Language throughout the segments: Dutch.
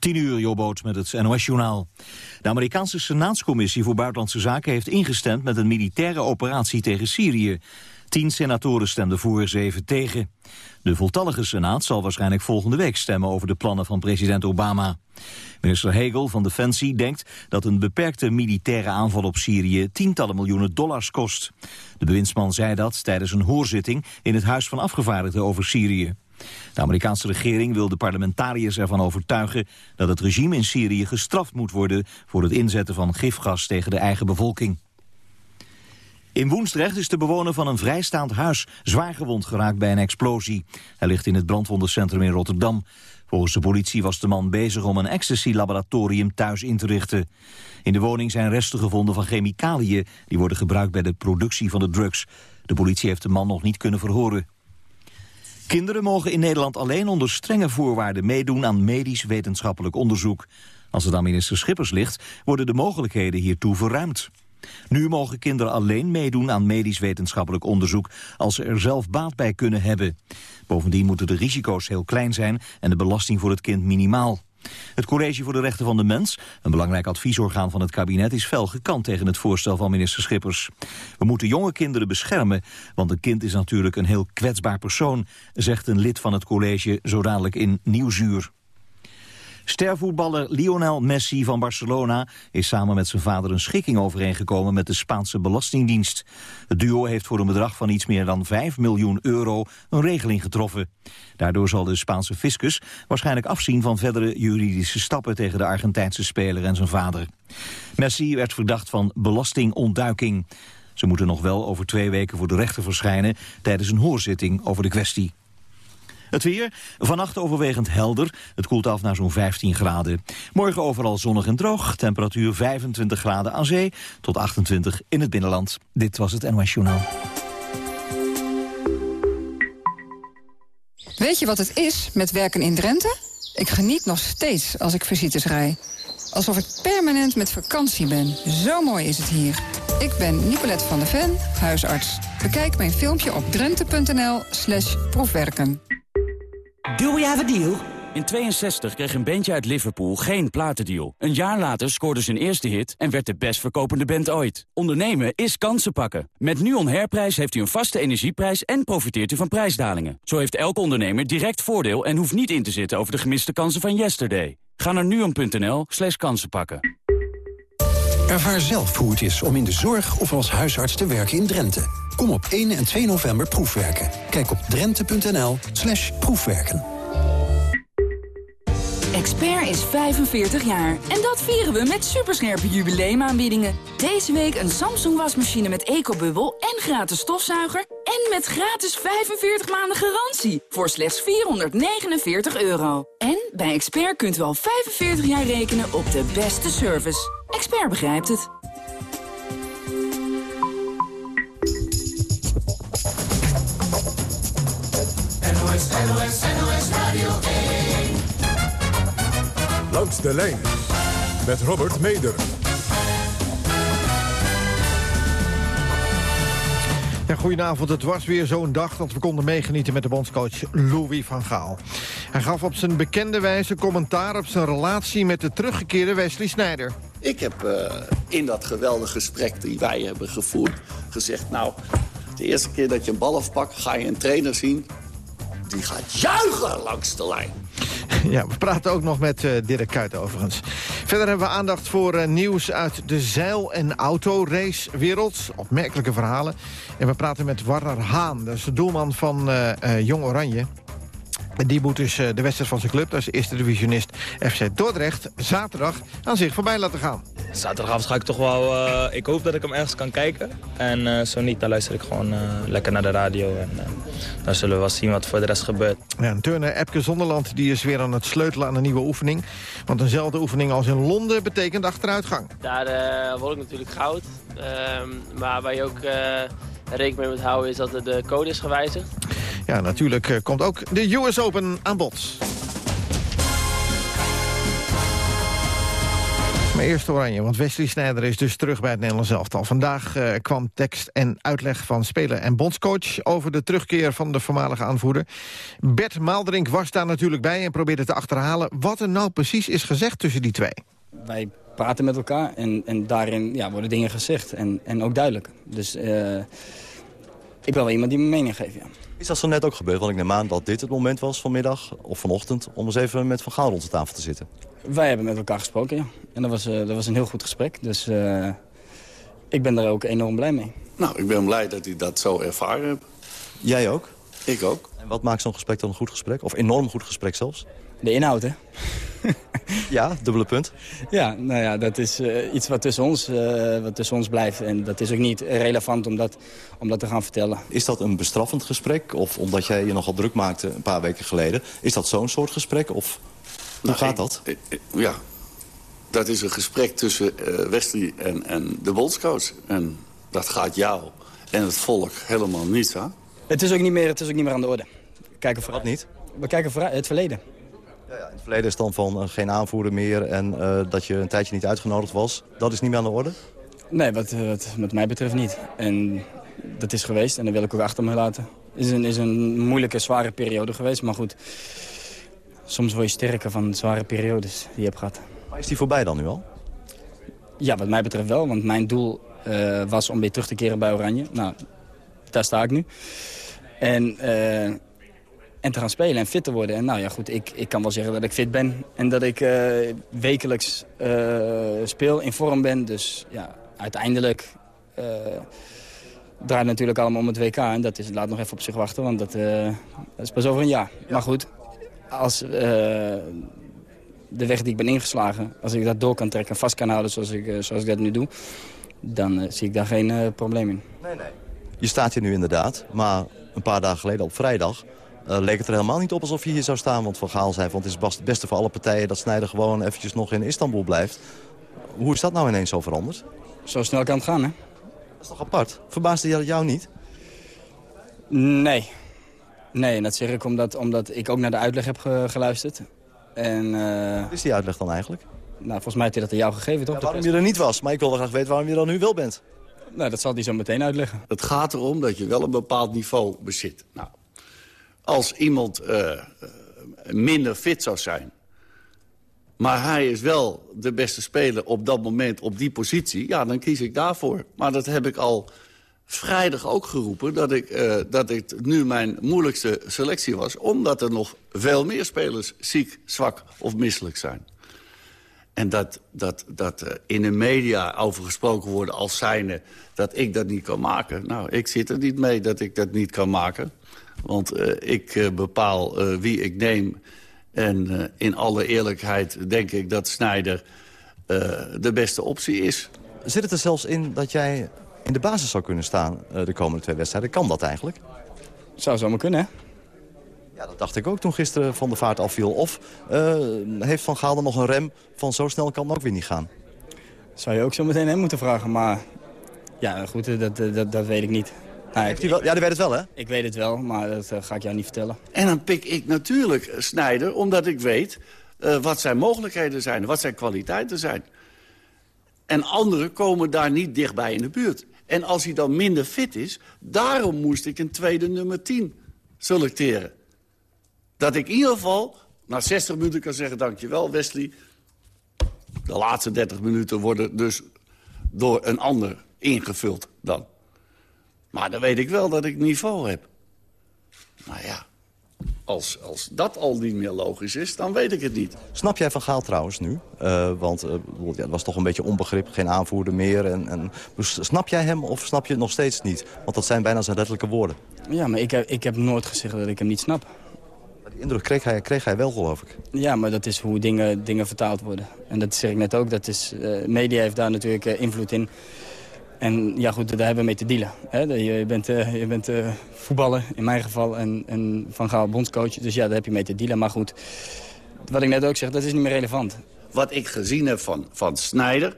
10 uur, Jobboot met het NOS-journaal. De Amerikaanse Senaatscommissie voor Buitenlandse Zaken heeft ingestemd met een militaire operatie tegen Syrië. Tien senatoren stemden voor, zeven tegen. De voltallige Senaat zal waarschijnlijk volgende week stemmen over de plannen van president Obama. Minister Hegel van Defensie denkt dat een beperkte militaire aanval op Syrië tientallen miljoenen dollars kost. De bewindsman zei dat tijdens een hoorzitting in het Huis van Afgevaardigden over Syrië. De Amerikaanse regering wil de parlementariërs ervan overtuigen dat het regime in Syrië gestraft moet worden voor het inzetten van gifgas tegen de eigen bevolking. In Woensdrecht is de bewoner van een vrijstaand huis zwaar gewond geraakt bij een explosie. Hij ligt in het brandwondencentrum in Rotterdam. Volgens de politie was de man bezig om een ecstasy-laboratorium thuis in te richten. In de woning zijn resten gevonden van chemicaliën... die worden gebruikt bij de productie van de drugs. De politie heeft de man nog niet kunnen verhoren. Kinderen mogen in Nederland alleen onder strenge voorwaarden meedoen aan medisch wetenschappelijk onderzoek. Als het aan minister Schippers ligt, worden de mogelijkheden hiertoe verruimd. Nu mogen kinderen alleen meedoen aan medisch wetenschappelijk onderzoek als ze er zelf baat bij kunnen hebben. Bovendien moeten de risico's heel klein zijn en de belasting voor het kind minimaal. Het College voor de Rechten van de Mens, een belangrijk adviesorgaan van het kabinet, is fel gekant tegen het voorstel van minister Schippers. We moeten jonge kinderen beschermen, want een kind is natuurlijk een heel kwetsbaar persoon, zegt een lid van het college zo dadelijk in Nieuwsuur. Stervoetballer Lionel Messi van Barcelona is samen met zijn vader een schikking overeengekomen met de Spaanse Belastingdienst. Het duo heeft voor een bedrag van iets meer dan 5 miljoen euro een regeling getroffen. Daardoor zal de Spaanse fiscus waarschijnlijk afzien van verdere juridische stappen tegen de Argentijnse speler en zijn vader. Messi werd verdacht van belastingontduiking. Ze moeten nog wel over twee weken voor de rechter verschijnen tijdens een hoorzitting over de kwestie. Het weer, vannacht overwegend helder. Het koelt af naar zo'n 15 graden. Morgen overal zonnig en droog. Temperatuur 25 graden aan zee tot 28 in het binnenland. Dit was het NOS Journaal. Weet je wat het is met werken in Drenthe? Ik geniet nog steeds als ik visites rij. Alsof ik permanent met vakantie ben. Zo mooi is het hier. Ik ben Nicolette van der Ven, huisarts. Bekijk mijn filmpje op drenthe.nl slash. Do we have a deal? In 62 kreeg een bandje uit Liverpool geen platendeal. Een jaar later scoorde zijn eerste hit en werd de best verkopende band ooit. Ondernemen is kansen pakken. Met NUON Herprijs heeft u een vaste energieprijs en profiteert u van prijsdalingen. Zo heeft elke ondernemer direct voordeel en hoeft niet in te zitten over de gemiste kansen van yesterday. Ga naar nuon.nl slash kansenpakken. Ervaar zelf hoe het is om in de zorg of als huisarts te werken in Drenthe. Kom op 1 en 2 november proefwerken. Kijk op drenthe.nl slash proefwerken. Expert is 45 jaar en dat vieren we met superscherpe jubileumaanbiedingen. Deze week een Samsung wasmachine met ecobubbel en gratis stofzuiger... en met gratis 45 maanden garantie voor slechts 449 euro. En bij Expert kunt u al 45 jaar rekenen op de beste service. Expert begrijpt het. NOS, NOS, Radio 1. Langs de lijn met Robert Meder. Ja, goedenavond, het was weer zo'n dag dat we konden meegenieten met de bondscoach Louis van Gaal. Hij gaf op zijn bekende wijze commentaar op zijn relatie met de teruggekeerde Wesley Sneijder. Ik heb uh, in dat geweldige gesprek die wij hebben gevoerd gezegd... nou, de eerste keer dat je een bal afpakt, ga je een trainer zien... die gaat juichen langs de lijn. Ja, we praten ook nog met uh, Dirk Kuyt overigens. Verder hebben we aandacht voor uh, nieuws uit de zeil- en autoracewereld. Opmerkelijke verhalen. En we praten met Warner Haan, dat is de doelman van uh, Jong Oranje. En die moet dus de wedstrijd van zijn club, dat is eerste divisionist FC Dordrecht... zaterdag aan zich voorbij laten gaan. Zaterdagavond ga ik toch wel... Uh, ik hoop dat ik hem ergens kan kijken. En uh, zo niet, dan luister ik gewoon uh, lekker naar de radio. En dan zullen we wel zien wat voor de rest gebeurt. Ja, en turner Epke Zonderland die is weer aan het sleutelen aan een nieuwe oefening. Want eenzelfde oefening als in Londen betekent achteruitgang. Daar word ik natuurlijk goud. Ehm, maar waar je ook rekening mee moet houden is dat de code is gewijzigd. Ja, natuurlijk uh, komt ook de US Open aan bod. Maar eerst Oranje, want Wesley Sneijder is dus terug bij het Nederlands elftal. Vandaag uh, kwam tekst en uitleg van speler en bondscoach... over de terugkeer van de voormalige aanvoerder. Bert Maaldrink was daar natuurlijk bij en probeerde te achterhalen... wat er nou precies is gezegd tussen die twee. Wij praten met elkaar en, en daarin ja, worden dingen gezegd en, en ook duidelijk. Dus uh, ik ben wel iemand die mijn mening geeft, ja. Is dat zo net ook gebeurd? Want ik neem aan dat dit het moment was vanmiddag of vanochtend... om eens even met Van Gaal rond de tafel te zitten. Wij hebben met elkaar gesproken, ja. En dat was, uh, dat was een heel goed gesprek. Dus uh, ik ben daar ook enorm blij mee. Nou, ik ben blij dat hij dat zo ervaren heeft. Jij ook? Ik ook. En wat maakt zo'n gesprek dan een goed gesprek? Of enorm goed gesprek zelfs? De inhoud, hè? ja, dubbele punt. Ja, nou ja, dat is uh, iets wat tussen, ons, uh, wat tussen ons blijft. En dat is ook niet relevant om dat, om dat te gaan vertellen. Is dat een bestraffend gesprek? Of omdat jij je nogal druk maakte een paar weken geleden... is dat zo'n soort gesprek? Of hoe nou, gaat dat? Ik, ik, ja, dat is een gesprek tussen uh, Wesley en, en de bondscoach. En dat gaat jou en het volk helemaal niets aan. Het is ook niet meer, het is ook niet meer aan de orde. We kijken vooruit. niet? We kijken vooruit, het verleden. Ja, ja, in het verleden is dan van uh, geen aanvoerder meer en uh, dat je een tijdje niet uitgenodigd was. Dat is niet meer aan de orde? Nee, wat, wat, wat mij betreft niet. En dat is geweest en dat wil ik ook achter me laten. Het is een, is een moeilijke, zware periode geweest, maar goed. Soms word je sterker van zware periodes die je hebt gehad. Maar is die voorbij dan nu al? Ja, wat mij betreft wel, want mijn doel uh, was om weer terug te keren bij Oranje. Nou, daar sta ik nu. En... Uh, en te gaan spelen en fit te worden. En nou ja, goed, ik, ik kan wel zeggen dat ik fit ben. En dat ik uh, wekelijks uh, speel, in vorm ben. Dus ja, uiteindelijk uh, draait het natuurlijk allemaal om het WK. En dat is, laat nog even op zich wachten, want dat, dat is pas over een jaar. Ja. Maar goed, als de weg die ik ben ingeslagen... als ik dat door kan trekken en vast kan houden zoals ik, zoals ik dat nu doe... dan zie ik daar geen probleem in. Nee, nee. Je staat hier nu inderdaad, maar een paar dagen geleden op vrijdag uh, leek het er helemaal niet op alsof je hier zou staan. Want Van Gaal zei, want het is het beste voor alle partijen... dat Snijder gewoon eventjes nog in Istanbul blijft. Hoe is dat nou ineens zo veranderd? Zo snel kan het gaan, hè? Dat is toch apart? Verbaasde je jou niet? Nee. Nee, en dat zeg ik omdat, omdat ik ook naar de uitleg heb ge geluisterd. En, uh... Wat is die uitleg dan eigenlijk? Nou, volgens mij heeft hij dat aan jou gegeven, toch? Ja, waarom je er niet was, maar ik wilde graag weten waarom je dan nu wel bent. Nou, dat zal hij zo meteen uitleggen. Het gaat erom dat je wel een bepaald niveau bezit. Nou, als iemand uh, minder fit zou zijn... maar hij is wel de beste speler op dat moment op die positie... ja, dan kies ik daarvoor. Maar dat heb ik al vrijdag ook geroepen... dat, ik, uh, dat het nu mijn moeilijkste selectie was... omdat er nog veel meer spelers ziek, zwak of misselijk zijn. En dat, dat, dat in de media over gesproken worden als zijnde... dat ik dat niet kan maken. Nou, ik zit er niet mee dat ik dat niet kan maken. Want uh, ik uh, bepaal uh, wie ik neem. En in alle eerlijkheid denk ik dat Snijder de beste optie is. Zit het er zelfs in dat jij in de basis zou kunnen staan de komende twee wedstrijden? Kan dat eigenlijk? Zou zomaar kunnen, hè? Ja, dat dacht ik ook toen gisteren Van de Vaart afviel. Of heeft Van Gaal dan nog een rem van zo snel kan het ook weer niet gaan? Zou je ook zo meteen hem moeten vragen, maar... Ja, goed, dat, dat, dat weet ik niet. Nou, ik, wel, ja, die weet het wel, hè? Ik weet het wel, maar dat uh, ga ik jou niet vertellen. En dan pik ik natuurlijk Snijder, omdat ik weet uh, wat zijn mogelijkheden zijn, wat zijn kwaliteiten zijn. En anderen komen daar niet dichtbij in de buurt. En als hij dan minder fit is, daarom moest ik een tweede nummer 10 selecteren. Dat ik in ieder geval na 60 minuten kan zeggen, dankjewel Wesley. De laatste 30 minuten worden dus door een ander ingevuld dan. Maar dan weet ik wel dat ik niveau heb. Nou ja, als, als dat al niet meer logisch is, dan weet ik het niet. Snap jij Van Gaal trouwens nu? Uh, want uh, ja, het was toch een beetje onbegrip, geen aanvoerder meer. En, en, dus snap jij hem of snap je het nog steeds niet? Want dat zijn bijna zijn letterlijke woorden. Ja, maar ik heb, ik heb nooit gezegd dat ik hem niet snap. Die indruk kreeg hij, kreeg hij wel, geloof ik. Ja, maar dat is hoe dingen, dingen vertaald worden. En dat zeg ik net ook. Dat is, uh, media heeft daar natuurlijk invloed in. En ja goed, daar hebben we mee te dealen. Hè? Je bent, uh, je bent uh, voetballer in mijn geval en, en Van Gaal bondscoach. Dus ja, daar heb je mee te dealen. Maar goed, wat ik net ook zeg, dat is niet meer relevant. Wat ik gezien heb van, van Sneijder...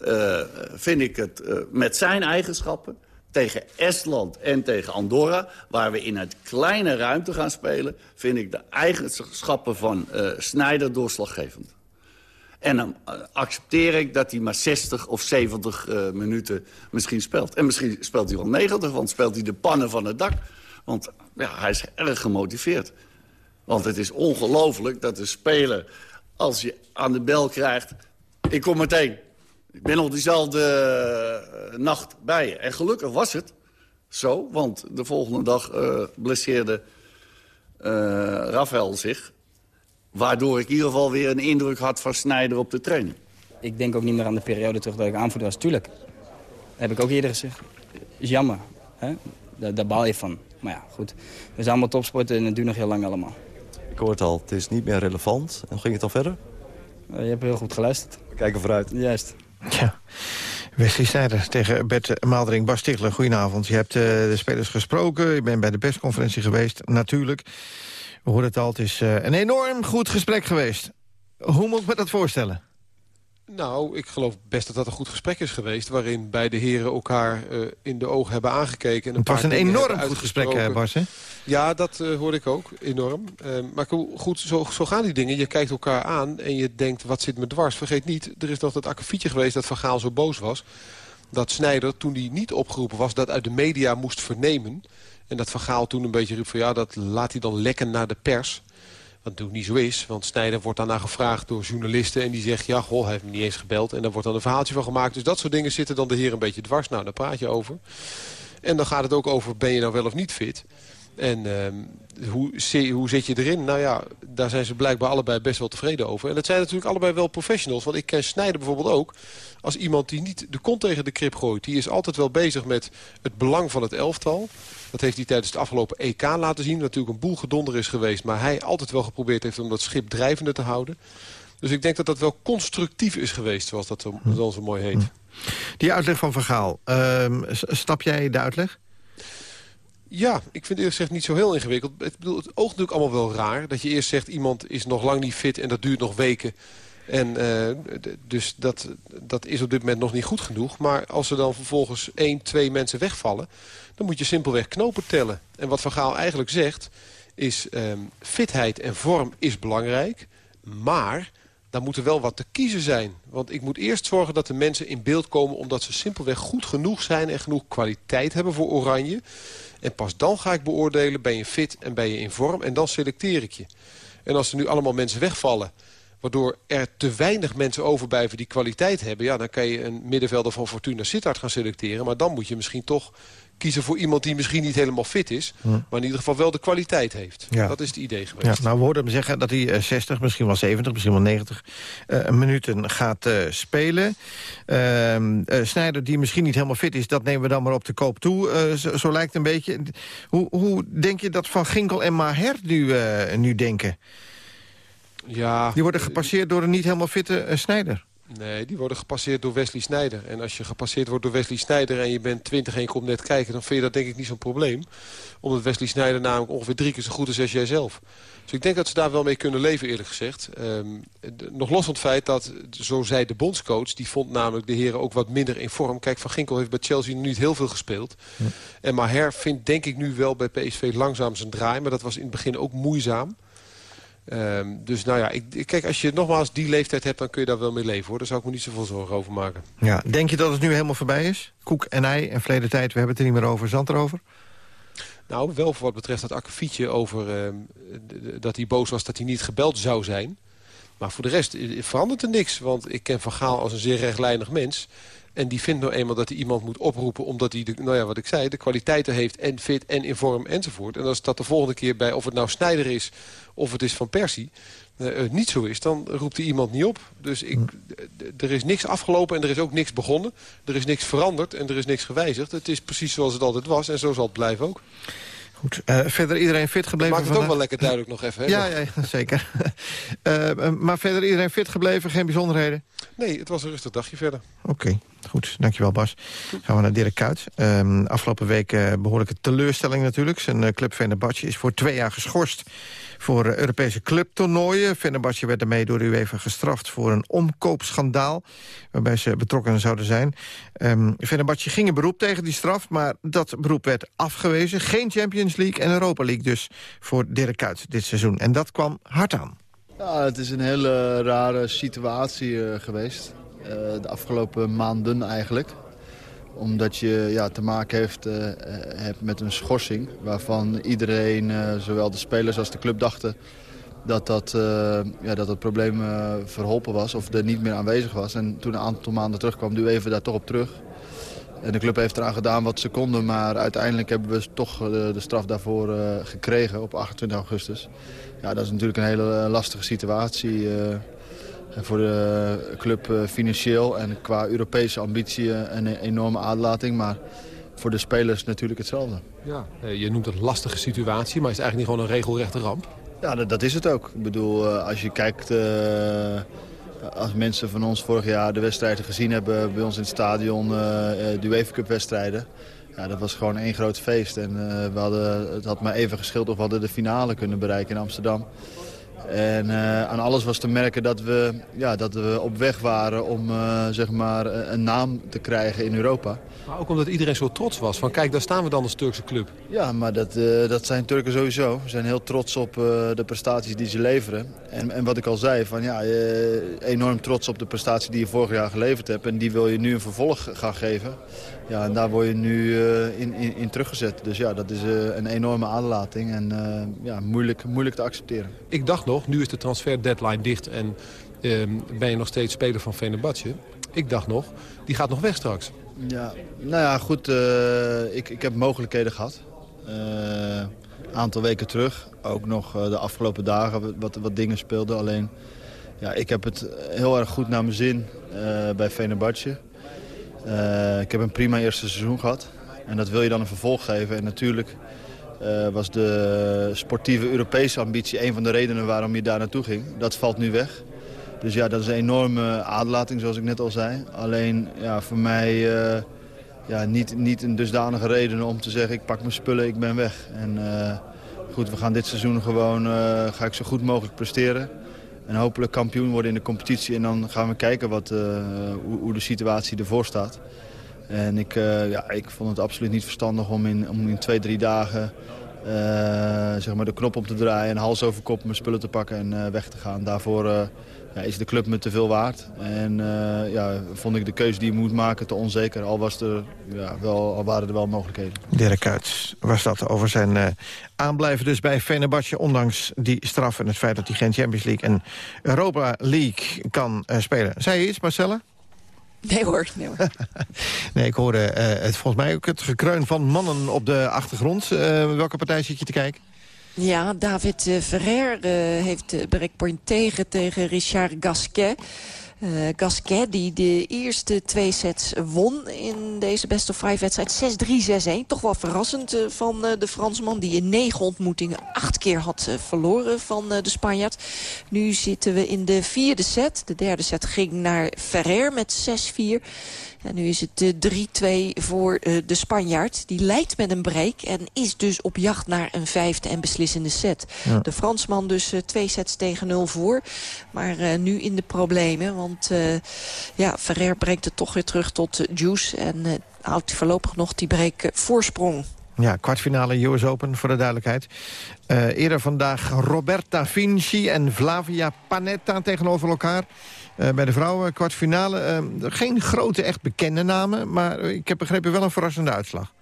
Uh, vind ik het met zijn eigenschappen tegen Estland en tegen Andorra... waar we in het kleine ruimte gaan spelen... vind ik de eigenschappen van Sneijder doorslaggevend. En dan eh, accepteer ik dat hij maar 60 of 70 uh, minuten misschien speelt. En misschien speelt hij wel 90, want speelt hij de pannen van het dak. Want ja, hij is erg gemotiveerd. Want het is ongelooflijk dat de speler, als je aan de bel krijgt... ik kom meteen, ik ben nog diezelfde uh, nacht bij je. En gelukkig was het zo, want de volgende dag uh, blesseerde Rafael zich. Waardoor ik in ieder geval weer een indruk had van Snijder op de training. Ik denk ook niet meer aan de periode terug dat ik aanvoerder was. Tuurlijk, dat heb ik ook eerder gezegd. Is jammer, hè? Daar, daar baal je van. Maar ja, goed. We zijn allemaal topsporten en het duurt nog heel lang allemaal. Ik hoor het al, het is niet meer relevant. En hoe ging het dan verder? Uh, je hebt heel goed geluisterd. We kijken vooruit. Juist. Ja. Wesley Snijder tegen Bert Maaldering. Bas Stigler, goedenavond. Je hebt uh, de spelers gesproken, je bent bij de persconferentie geweest, natuurlijk. We hoorden het al, het is uh, een enorm goed gesprek geweest. Hoe moet ik me dat voorstellen? Nou, ik geloof best dat dat een goed gesprek is geweest... waarin beide heren elkaar uh, in de ogen hebben aangekeken. En een het was een enorm goed gesprek, Bas, hè? Ja, dat uh, hoorde ik ook, enorm. Uh, maar goed, zo, zo, gaan die dingen. Je kijkt elkaar aan en je denkt, wat zit me dwars? Vergeet niet, er is nog dat akkefietje geweest dat Van Gaal zo boos was. Dat Snijder, toen hij niet opgeroepen was, dat uit de media moest vernemen. En dat Van Gaal toen een beetje riep van ja, dat laat hij dan lekken naar de pers. Wat natuurlijk niet zo is, want Snijder wordt daarna gevraagd door journalisten... en die zegt, ja, goh, hij heeft me niet eens gebeld. En daar wordt dan een verhaaltje van gemaakt. Dus dat soort dingen zitten dan de heer een beetje dwars. Nou, daar praat je over. En dan gaat het ook over, ben je nou wel of niet fit? En uh, hoe, hoe zit je erin? Nou ja, daar zijn ze blijkbaar allebei best wel tevreden over. En dat zijn natuurlijk allebei wel professionals. Want ik ken Snijder bijvoorbeeld ook als iemand die niet de kont tegen de krip gooit. Die is altijd wel bezig met het belang van het elftal. Dat heeft hij tijdens het afgelopen EK laten zien. Natuurlijk een boel gedonder is geweest. Maar hij altijd wel geprobeerd heeft om dat schip drijvende te houden. Dus ik denk dat dat wel constructief is geweest, zoals dat zo, zo, zo mooi heet. Die uitleg van Vergaal, uh, stap jij de uitleg? Ja, ik vind eerlijk gezegd niet zo heel ingewikkeld. Het, bedoel, het oogt natuurlijk allemaal wel raar. Dat je eerst zegt, iemand is nog lang niet fit en dat duurt nog weken. En uh, dus dat, dat is op dit moment nog niet goed genoeg. Maar als er dan vervolgens één, twee mensen wegvallen... dan moet je simpelweg knopen tellen. En wat Van Gaal eigenlijk zegt, is um, fitheid en vorm is belangrijk. Maar dan moet er wel wat te kiezen zijn. Want ik moet eerst zorgen dat de mensen in beeld komen... omdat ze simpelweg goed genoeg zijn en genoeg kwaliteit hebben voor Oranje. En pas dan ga ik beoordelen, ben je fit en ben je in vorm. En dan selecteer ik je. En als er nu allemaal mensen wegvallen waardoor er te weinig mensen overblijven die kwaliteit hebben... Ja, dan kan je een middenvelder van Fortuna Sittard gaan selecteren. Maar dan moet je misschien toch kiezen voor iemand die misschien niet helemaal fit is... Hm. maar in ieder geval wel de kwaliteit heeft. Ja. Dat is het idee geweest. Ja, nou, we hoorden hem zeggen dat hij 60, misschien wel 70, misschien wel 90 uh, minuten gaat uh, spelen. Uh, Snijder, die misschien niet helemaal fit is, dat nemen we dan maar op de koop toe. Zo, zo, lijkt het een beetje. Hoe, hoe denk je dat Van Ginkel en Maher nu, nu denken? Ja, die worden gepasseerd door een niet helemaal fitte Snijder. Nee, die worden gepasseerd door Wesley Snijder. En als je gepasseerd wordt door Wesley Snijder en je bent 20 en je komt net kijken... dan vind je dat denk ik niet zo'n probleem. Omdat Wesley Snijder namelijk ongeveer drie keer zo goed is als jij zelf. Dus ik denk dat ze daar wel mee kunnen leven eerlijk gezegd. Um, nog los van het feit dat, zo zei de bondscoach... die vond namelijk de heren ook wat minder in vorm. Kijk, Van Ginkel heeft bij Chelsea nu niet heel veel gespeeld. Ja. En Maher vindt denk ik nu wel bij PSV langzaam zijn draai. Maar dat was in het begin ook moeizaam. Um, dus nou ja, ik, kijk, als je nogmaals die leeftijd hebt... dan kun je daar wel mee leven, hoor. Daar zou ik me niet zoveel zorgen over maken. Ja, denk je dat het nu helemaal voorbij is? Koek en ei en verleden tijd, we hebben het er niet meer over. Zand erover? Nou, wel voor wat betreft dat akkefietje over... Uh, dat hij boos was dat hij niet gebeld zou zijn. Maar voor de rest verandert er niks. Want ik ken Van Gaal als een zeer rechtlijnig mens... En die vindt nou eenmaal dat hij iemand moet oproepen... omdat hij, de, nou ja, wat ik zei, de kwaliteiten heeft en fit en in vorm enzovoort. En als dat de volgende keer bij, of het nou Snijder is of het is Van Persie... Uh, niet zo is, dan roept hij iemand niet op. Dus ik, er is niks afgelopen en er is ook niks begonnen. Er is niks veranderd en er is niks gewijzigd. Het is precies zoals het altijd was en zo zal het blijven ook. Goed, uh, verder iedereen fit gebleven Maakt het vandaag? ook wel lekker duidelijk nog even. Hè? Ja, ja, zeker. uh, maar verder iedereen fit gebleven, geen bijzonderheden? Nee, het was een rustig dagje verder. Oké, okay, goed. Dankjewel Bas. Gaan we naar Dirk Kuyt. Um, afgelopen week behoorlijke teleurstelling natuurlijk. Zijn club Fenerbahce is voor twee jaar geschorst voor Europese clubtoernooien. Fenerbahce werd daarmee door de UEFA gestraft voor een omkoopschandaal... waarbij ze betrokken zouden zijn. Um, Fenerbahce ging een beroep tegen die straf, maar dat beroep werd afgewezen. Geen Champions League en Europa League dus voor Dirk Kuyt dit seizoen. En dat kwam hard aan. Ja, het is een hele rare situatie eh, geweest. Eh, de afgelopen maanden eigenlijk. Omdat je ja, te maken heeft, eh, hebt met een schorsing... waarvan iedereen, zowel de spelers als de club, dachten... dat dat, ja, dat het probleem verholpen was of er niet meer aanwezig was. En toen een aantal maanden terugkwam, duw even daar toch op terug. En de club heeft eraan gedaan wat ze konden, maar uiteindelijk hebben we toch de, de straf daarvoor gekregen op 28 augustus. Ja, dat is natuurlijk een hele eh, lastige situatie uh, voor de club uh, financieel en qua Europese ambitie een enorme aderlating. Maar voor de spelers natuurlijk hetzelfde. Ja, je noemt het een lastige situatie, maar is het eigenlijk niet gewoon een regelrechte ramp? Ja, dat, dat is het ook. Ik bedoel, als je kijkt... als mensen van ons vorig jaar de wedstrijden gezien hebben bij ons in het stadion, de UEFA Cup wedstrijden... Ja, dat was gewoon één groot feest. En uh, we hadden, het had maar even geschild of we hadden de finale kunnen bereiken in Amsterdam. En uh, aan alles was te merken dat we, ja, dat we op weg waren om uh, zeg maar een naam te krijgen in Europa. Maar ook omdat iedereen zo trots was. Van kijk, daar staan we dan als Turkse club. Ja, maar dat, uh, dat zijn Turken sowieso. Ze zijn heel trots op de prestaties die ze leveren. En, en wat ik al zei, van, ja, enorm trots op de prestatie die je vorig jaar geleverd hebt. En die wil je nu een vervolg gaan geven. Ja, en daar word je nu uh, in, in, in, teruggezet. Dus ja, dat is uh, een enorme aderlating en uh, ja, moeilijk, moeilijk te accepteren. Ik dacht nog, nu is de transfer deadline dicht en ehm, ben je nog steeds speler van Fenerbahce. Ik dacht nog, die gaat nog weg straks. Ja, nou ja, goed, ik, ik heb mogelijkheden gehad. Een aantal weken terug, ook nog de afgelopen dagen wat, wat dingen speelden. Alleen, ja, ik heb het heel erg goed naar mijn zin bij Fenerbahce. Uh, ik heb een prima eerste seizoen gehad. En dat wil je dan een vervolg geven. En natuurlijk uh, was de sportieve Europese ambitie een van de redenen waarom je daar naartoe ging. Dat valt nu weg. Dus ja, dat is een enorme aderlating, zoals ik net al zei. Alleen ja, voor mij uh, ja, niet, niet een dusdanige reden om te zeggen... ik pak mijn spullen, ik ben weg. En goed, we gaan dit seizoen gewoon ga ik zo goed mogelijk presteren. En hopelijk kampioen worden in de competitie. En dan gaan we kijken wat, uh, hoe, de situatie ervoor staat. En ik, uh, ja, ik vond het absoluut niet verstandig om in, om in twee, drie dagen uh, zeg maar de knop op te draaien... en hals over kop mijn spullen te pakken en weg te gaan. Daarvoor ja, is de club me te veel waard. En uh, ja, vond ik de keuze die je moet maken te onzeker. Al, was er, ja, wel, al waren er wel mogelijkheden. Dirk Kuyt was dat over zijn uh, aanblijven dus bij Fenerbahce... ondanks die straf en het feit dat hij geen Champions League en Europa League kan uh, spelen. Zei je iets, Marcella? Nee hoor. Nee, hoor. nee ik hoorde het, volgens mij ook het gekreun van mannen op de achtergrond. welke partij zit je te kijken? Ja, David uh, Ferrer uh, heeft uh, breakpoint tegen tegen Richard Gasquet. Gasquet die de eerste twee sets won in deze best of five wedstrijd. 6-3, 6-1. Toch wel verrassend van de Fransman die in negen ontmoetingen acht keer had verloren van de Spanjaard. Nu zitten we in de vierde set. De derde set ging naar Ferrer met 6-4. En nu is het 3-2 voor uh, de Spanjaard. Die leidt met een break en is dus op jacht naar een vijfde en beslissende set. Ja. De Fransman dus uh, twee sets tegen nul voor. Maar nu in de problemen. Want ja, Ferrer brengt het toch weer terug tot Juice. En houdt voorlopig nog die break voorsprong. Ja, kwartfinale US Open, voor de duidelijkheid. Uh, eerder vandaag Roberta Vinci en Flavia Panetta tegenover elkaar. Uh, bij de vrouwen kwartfinale. Uh, geen grote, echt bekende namen. Maar ik heb begrepen wel een verrassende uitslag.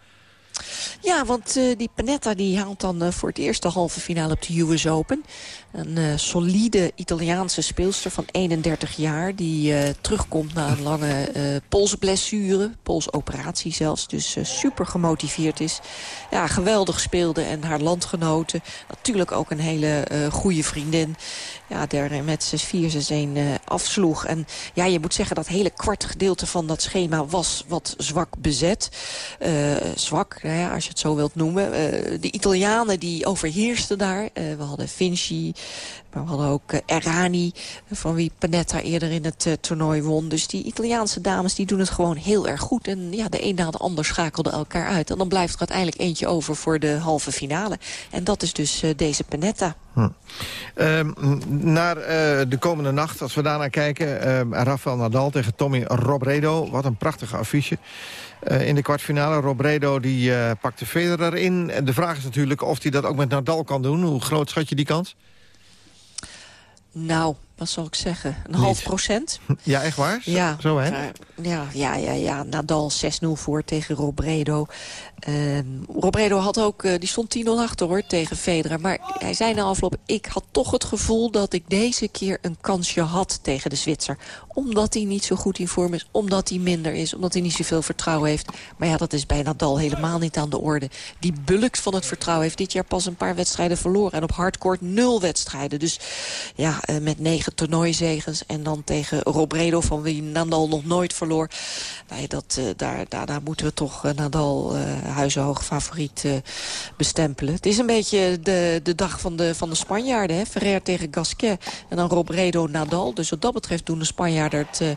Ja, want die Panetta die haalt dan voor het eerst de halve finale op de US Open. Een solide Italiaanse speelster van 31 jaar... die terugkomt na een lange polsblessure, polsoperatie zelfs. Dus super gemotiveerd is. Ja, geweldig speelde en haar landgenoten. Natuurlijk ook een hele goede vriendin. Ja, daar met 6-4, 6-1 afsloeg. En ja, je moet zeggen dat hele kwart gedeelte van dat schema was wat zwak bezet. zwak, nou als je het zo wilt noemen. Uh, de Italianen die overheersten daar. We hadden Vinci, maar we hadden ook uh, Errani, van wie Panetta eerder in het toernooi won. Dus die Italiaanse dames die doen het gewoon heel erg goed. En ja, de een na de ander schakelde elkaar uit. En dan blijft er uiteindelijk eentje over voor de halve finale. En dat is dus deze Panetta. Hm. Uh, naar de komende nacht, als we daarnaar kijken... Rafael Nadal tegen Tommy Robredo. Wat een prachtige affiche. In de kwartfinale, Robredo die pakte Federer in. De vraag is natuurlijk of hij dat ook met Nadal kan doen. Hoe groot schat je die kans? Nou, wat zal ik zeggen? Een half procent? Ja, echt waar? Zo, Ja, zo hè? maar- ja, ja, ja, ja. Nadal 6-0 voor tegen Robredo. Ehm Robredo had ook, eh, die stond 10-0 achter hoor, tegen Federer. Maar hij zei na afloop, ik had toch het gevoel dat ik deze keer een kansje had tegen de Zwitser. Omdat hij niet zo goed in vorm is, omdat hij minder is, omdat hij niet zoveel vertrouwen heeft. Maar ja, dat is bij Nadal helemaal niet aan de orde. Die bulk van het vertrouwen heeft dit jaar pas een paar wedstrijden verloren. En op hardcourt nul wedstrijden. Dus ja, eh, met negen toernooizegens en dan tegen Robredo, van wie Nadal nog nooit verloor. Nee, dat, eh, daar, daar, daar moeten we toch eh, Nadal eh huizenhoog favoriet bestempelen. Het is een beetje de, de dag van de, van de Spanjaarden. Hè? Ferrer tegen Gasquet en dan Robredo Nadal. Dus wat dat betreft doen de Spanjaarden het,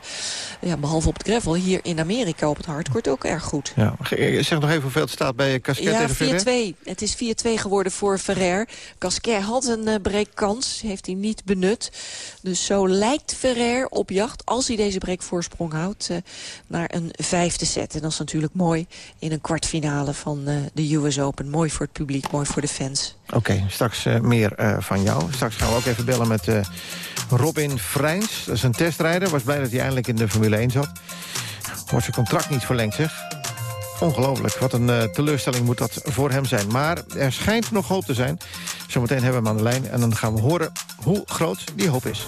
ja, behalve op het gravel, hier in Amerika op het hardcourt ook erg goed. Ja. Zeg nog even hoeveel het staat bij Casquet Ja, tegen Ferrer. 4-2. Het is 4-2 geworden voor Ferrer. Gasquet had een breakkans, heeft hij niet benut. Dus zo lijkt Ferrer op jacht, als hij deze breakvoorsprong houdt... Uh, naar een vijfde set. En dat is natuurlijk mooi in een kwartfinale van uh, de US Open. Mooi voor het publiek, mooi voor de fans. Oké, straks uh, meer van jou. Straks gaan we ook even bellen met Robin Freins. Dat is een testrijder. Was blij dat hij eindelijk in de Formule 1 zat. Wordt zijn contract niet verlengd, zeg. Ongelooflijk. Wat een uh, teleurstelling moet dat voor hem zijn. Maar er schijnt nog hoop te zijn. Zometeen hebben we hem aan de lijn. En dan gaan we horen hoe groot die hoop is.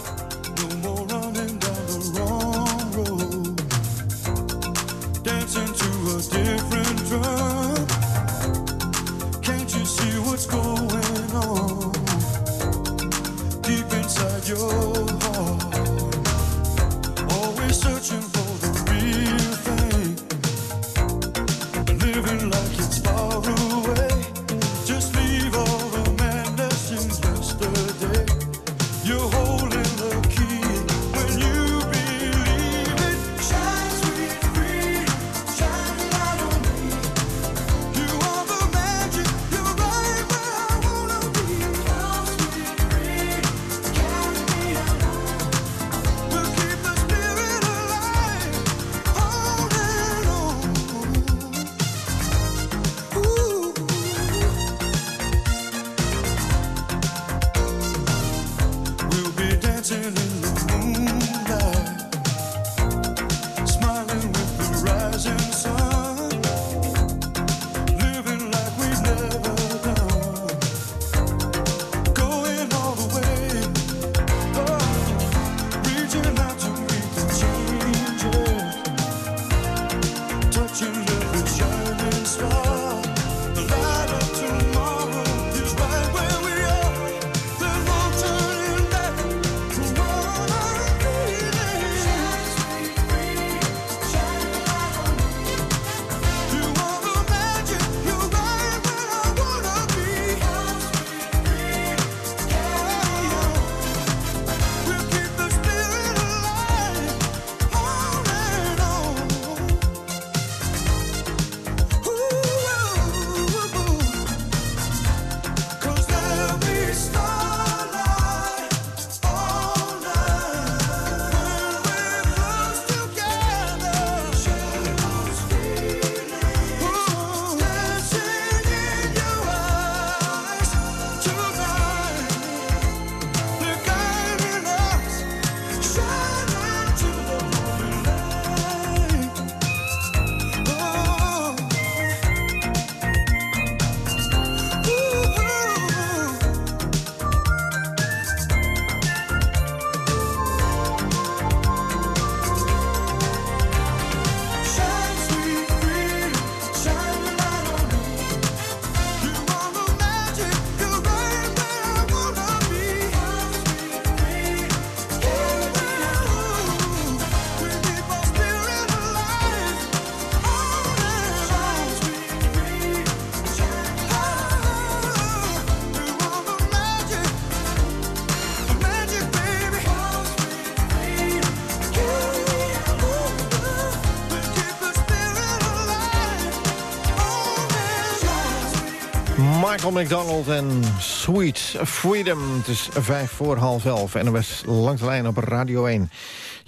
Michael McDonald en Sweet Freedom. Het is vijf voor half elf. NOS langs de lijn op Radio 1.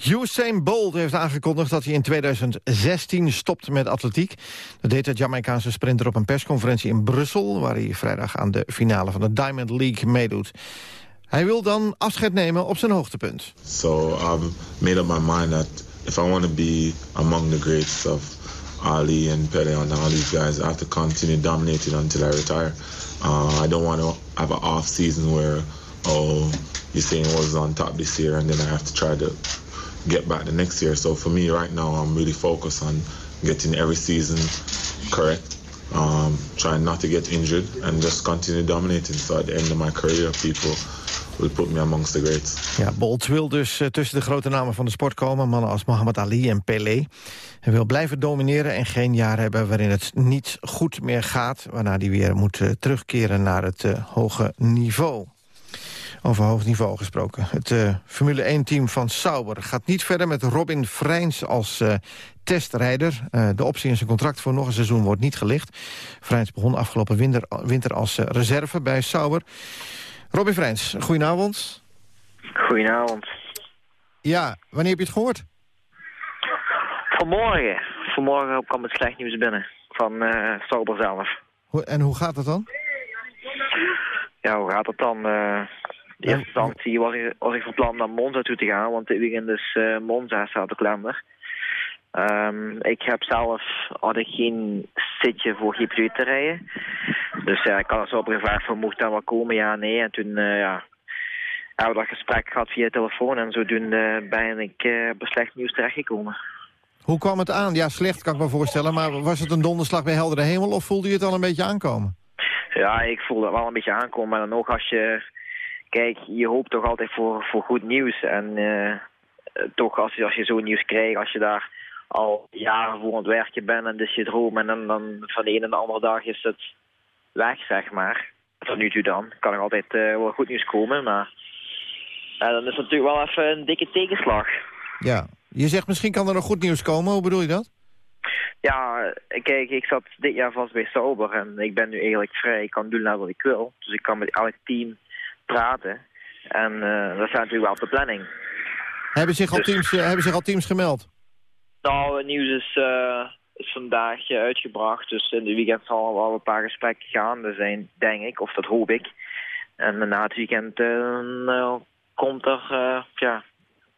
Usain Bolt heeft aangekondigd dat hij in 2016 stopt met atletiek. Dat deed de Jamaicaanse sprinter op een persconferentie in Brussel... waar hij vrijdag aan de finale van de Diamond League meedoet. Hij wil dan afscheid nemen op zijn hoogtepunt. So I've made up my mind that if I want to be among the greats of Ali and Pele and all these guys, I have to continue dominating until I retire. Uh, I don't want to have an off season where, oh, Usain was on top this year and then I have to try to get back the next year. So for me right now, I'm really focused on getting every season correct. Um, trying not to get injured and just continue dominating. So at the end of my career, people will put me amongst the greats. Ja, Bolt wil dus eh, tussen de grote namen van de sport komen. Mannen als Muhammad Ali en Pelé. Hij wil blijven domineren en geen jaar hebben waarin het niet goed meer gaat. Waarna hij weer moet eh, terugkeren naar het eh, hoge niveau. Over hoog niveau gesproken. Het eh, Formule 1-team van Sauber gaat niet verder met Robin Freins als eh, testrijder. Eh, de optie in zijn contract voor nog een seizoen wordt niet gelicht. Freins begon afgelopen winter, winter als reserve bij Sauber. Robin Freins, goedenavond. Goedenavond. Ja, wanneer heb je het gehoord? Vanmorgen. Vanmorgen kwam het slecht nieuws binnen. Van Sauber zelf. En hoe gaat het dan? Ja, hoe gaat het dan? In eerste instantie was ik, was ik van plan naar Monza toe te gaan. Want dit weekend is eh, Monza staat op de kalender. Ehm, ik heb zelf had ik geen zitje voor GP2 te rijden. Dus ja, ik had zo op gevraagd van mocht dan wel komen, ja, nee. En toen eh, ja, hebben we dat gesprek gehad via telefoon. En zodoende ben ik eh, op slecht nieuws terechtgekomen. Hoe kwam het aan? Ja, slecht kan ik me voorstellen. Maar was het een donderslag bij heldere hemel of voelde je het al een beetje aankomen? Ja, ik voelde het wel een beetje aankomen. Maar dan ook als je... Kijk, je hoopt toch altijd voor, voor goed nieuws. En eh, toch als je, als je zo'n nieuws krijgt, als je daar al jaren voor aan het werken bent... en is je droom en dan, dan van de ene naar de andere dag is het weg, zeg maar. Tot nu toe dan. Kan er altijd eh, wel goed nieuws komen, maar... ja, dan is het natuurlijk wel even een dikke tegenslag. Ja. Je zegt misschien kan er nog goed nieuws komen. Hoe bedoel je dat? Ja, kijk, ik zat dit jaar vast bij Sauber en ik ben nu eigenlijk vrij. Ik kan doen naar wat ik wil. Dus ik kan met elk team praten. En eh, dat staat natuurlijk wel op de planning. Hebben zich al, teams, eh, hebben zich al teams gemeld? Nou, het nieuws is, eh, is vandaag uitgebracht. Dus in de weekend zal er wel een paar gesprekken gaande zijn, denk ik. Of dat hoop ik. En na het weekend komt er ja,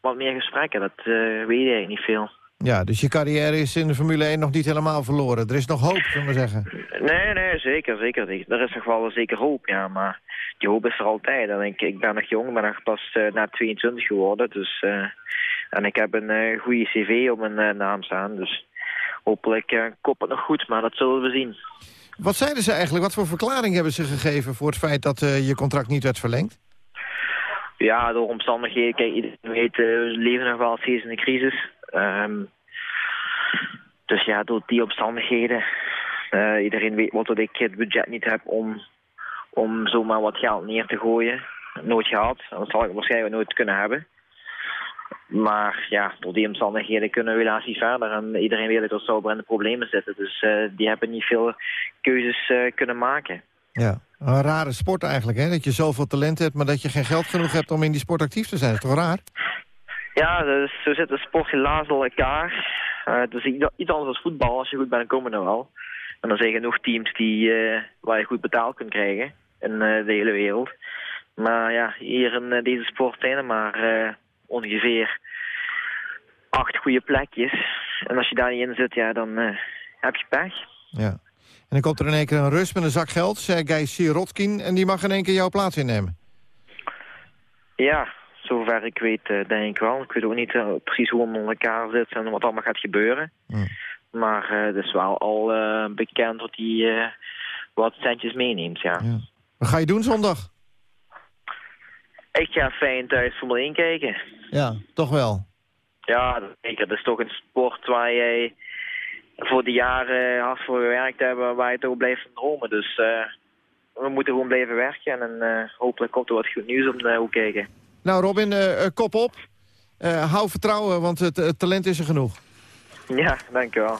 wat meer gesprekken. Dat weet ik niet veel. Ja, dus je carrière is in de Formule 1 nog niet helemaal verloren. Er is nog hoop, zullen we zeggen. Nee, nee, zeker, zeker. niet. Er is nog wel zeker hoop, ja, maar die hoop is er altijd. En ik, ik ben nog jong, ik ben nog pas eh, na 22 geworden, dus... eh, en ik heb een eh, goede cv op mijn naam staan, dus hopelijk kop het nog goed, maar dat zullen we zien. Wat zeiden ze eigenlijk? Wat voor verklaring hebben ze gegeven voor het feit dat je contract niet werd verlengd? Ja, door omstandigheden, kijk, iedereen weet, we leven nog wel steeds in een crisis. Ehm, dus ja, door die omstandigheden, eh, iedereen weet wat dat ik het budget niet heb om, om zomaar wat geld neer te gooien. Nooit gehad, dat zal ik waarschijnlijk nooit kunnen hebben. Maar ja, door die omstandigheden kunnen niet verder. En iedereen weet dat Sauber in de problemen zitten. Dus eh, die hebben niet veel keuzes eh, kunnen maken. Ja, een rare sport eigenlijk, hè? Dat je zoveel talent hebt, maar dat je geen geld genoeg hebt om in die sport actief te zijn. Dat is toch raar? Ja, dus zo zit de sport helaas al elkaar. Het is iets anders dan voetbal. Als je goed bent, dan komen er wel. En er zijn genoeg teams die, eh, waar je goed betaald kunt krijgen in eh, de hele wereld. Maar ja, hier in deze sport zijn er maar ongeveer acht goede plekjes. En als je daar niet in zit, ja, dan heb je pech. Ja. En dan komt er in één keer een Rus met een zak geld, Sergei Sirotkin... en die mag in één keer jouw plaats innemen. Ja, zover ik weet, eh, denk ik wel. Ik weet ook niet eh, precies hoe het in elkaar zit en wat allemaal gaat gebeuren. Maar eh, het is wel al bekend dat hij wat centjes meeneemt, ja. Wat ga je doen zondag? Ik ga fijn thuis Formule 1 kijken. Ja, toch wel. Ja, dat- zeker. Het is toch een sport waar jij voor de jaren hard voor gewerkt hebben, waar je toch blijft van dromen. Dus we moeten gewoon blijven werken en hopelijk komt er wat goed nieuws om naar hoe kijken. Nou, Robin, eh, eh, kop op. Eh, hou vertrouwen, want het, het talent is er genoeg. Ja, dankjewel.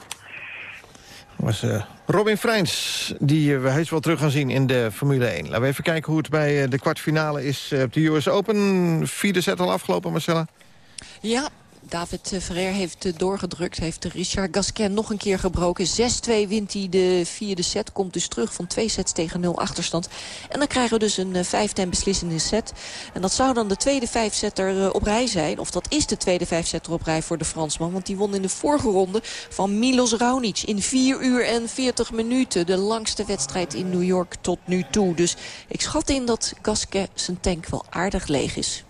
was eh, Robin Freins, die we heus wel terug gaan zien in de Formule 1. Laten we even kijken hoe het bij de kwartfinale is op de US Open. Vierde set al afgelopen, Marcella? Ja, David eh, Ferrer heeft eh, doorgedrukt. Heeft Richard Gasquet nog een keer gebroken. 6-2 wint hij de vierde set. Komt dus terug van twee sets tegen 0 achterstand. En dan krijgen we dus een 5-10 beslissende set. En dat zou dan de tweede vijfsetter op rij zijn. Of dat is de tweede vijfsetter op rij voor de Fransman. Want die won in de vorige ronde van Milos Raonic. In 4 uur en 40 minuten. De langste wedstrijd in New York tot nu toe. Dus ik schat in dat Gasquet zijn tank wel aardig leeg is.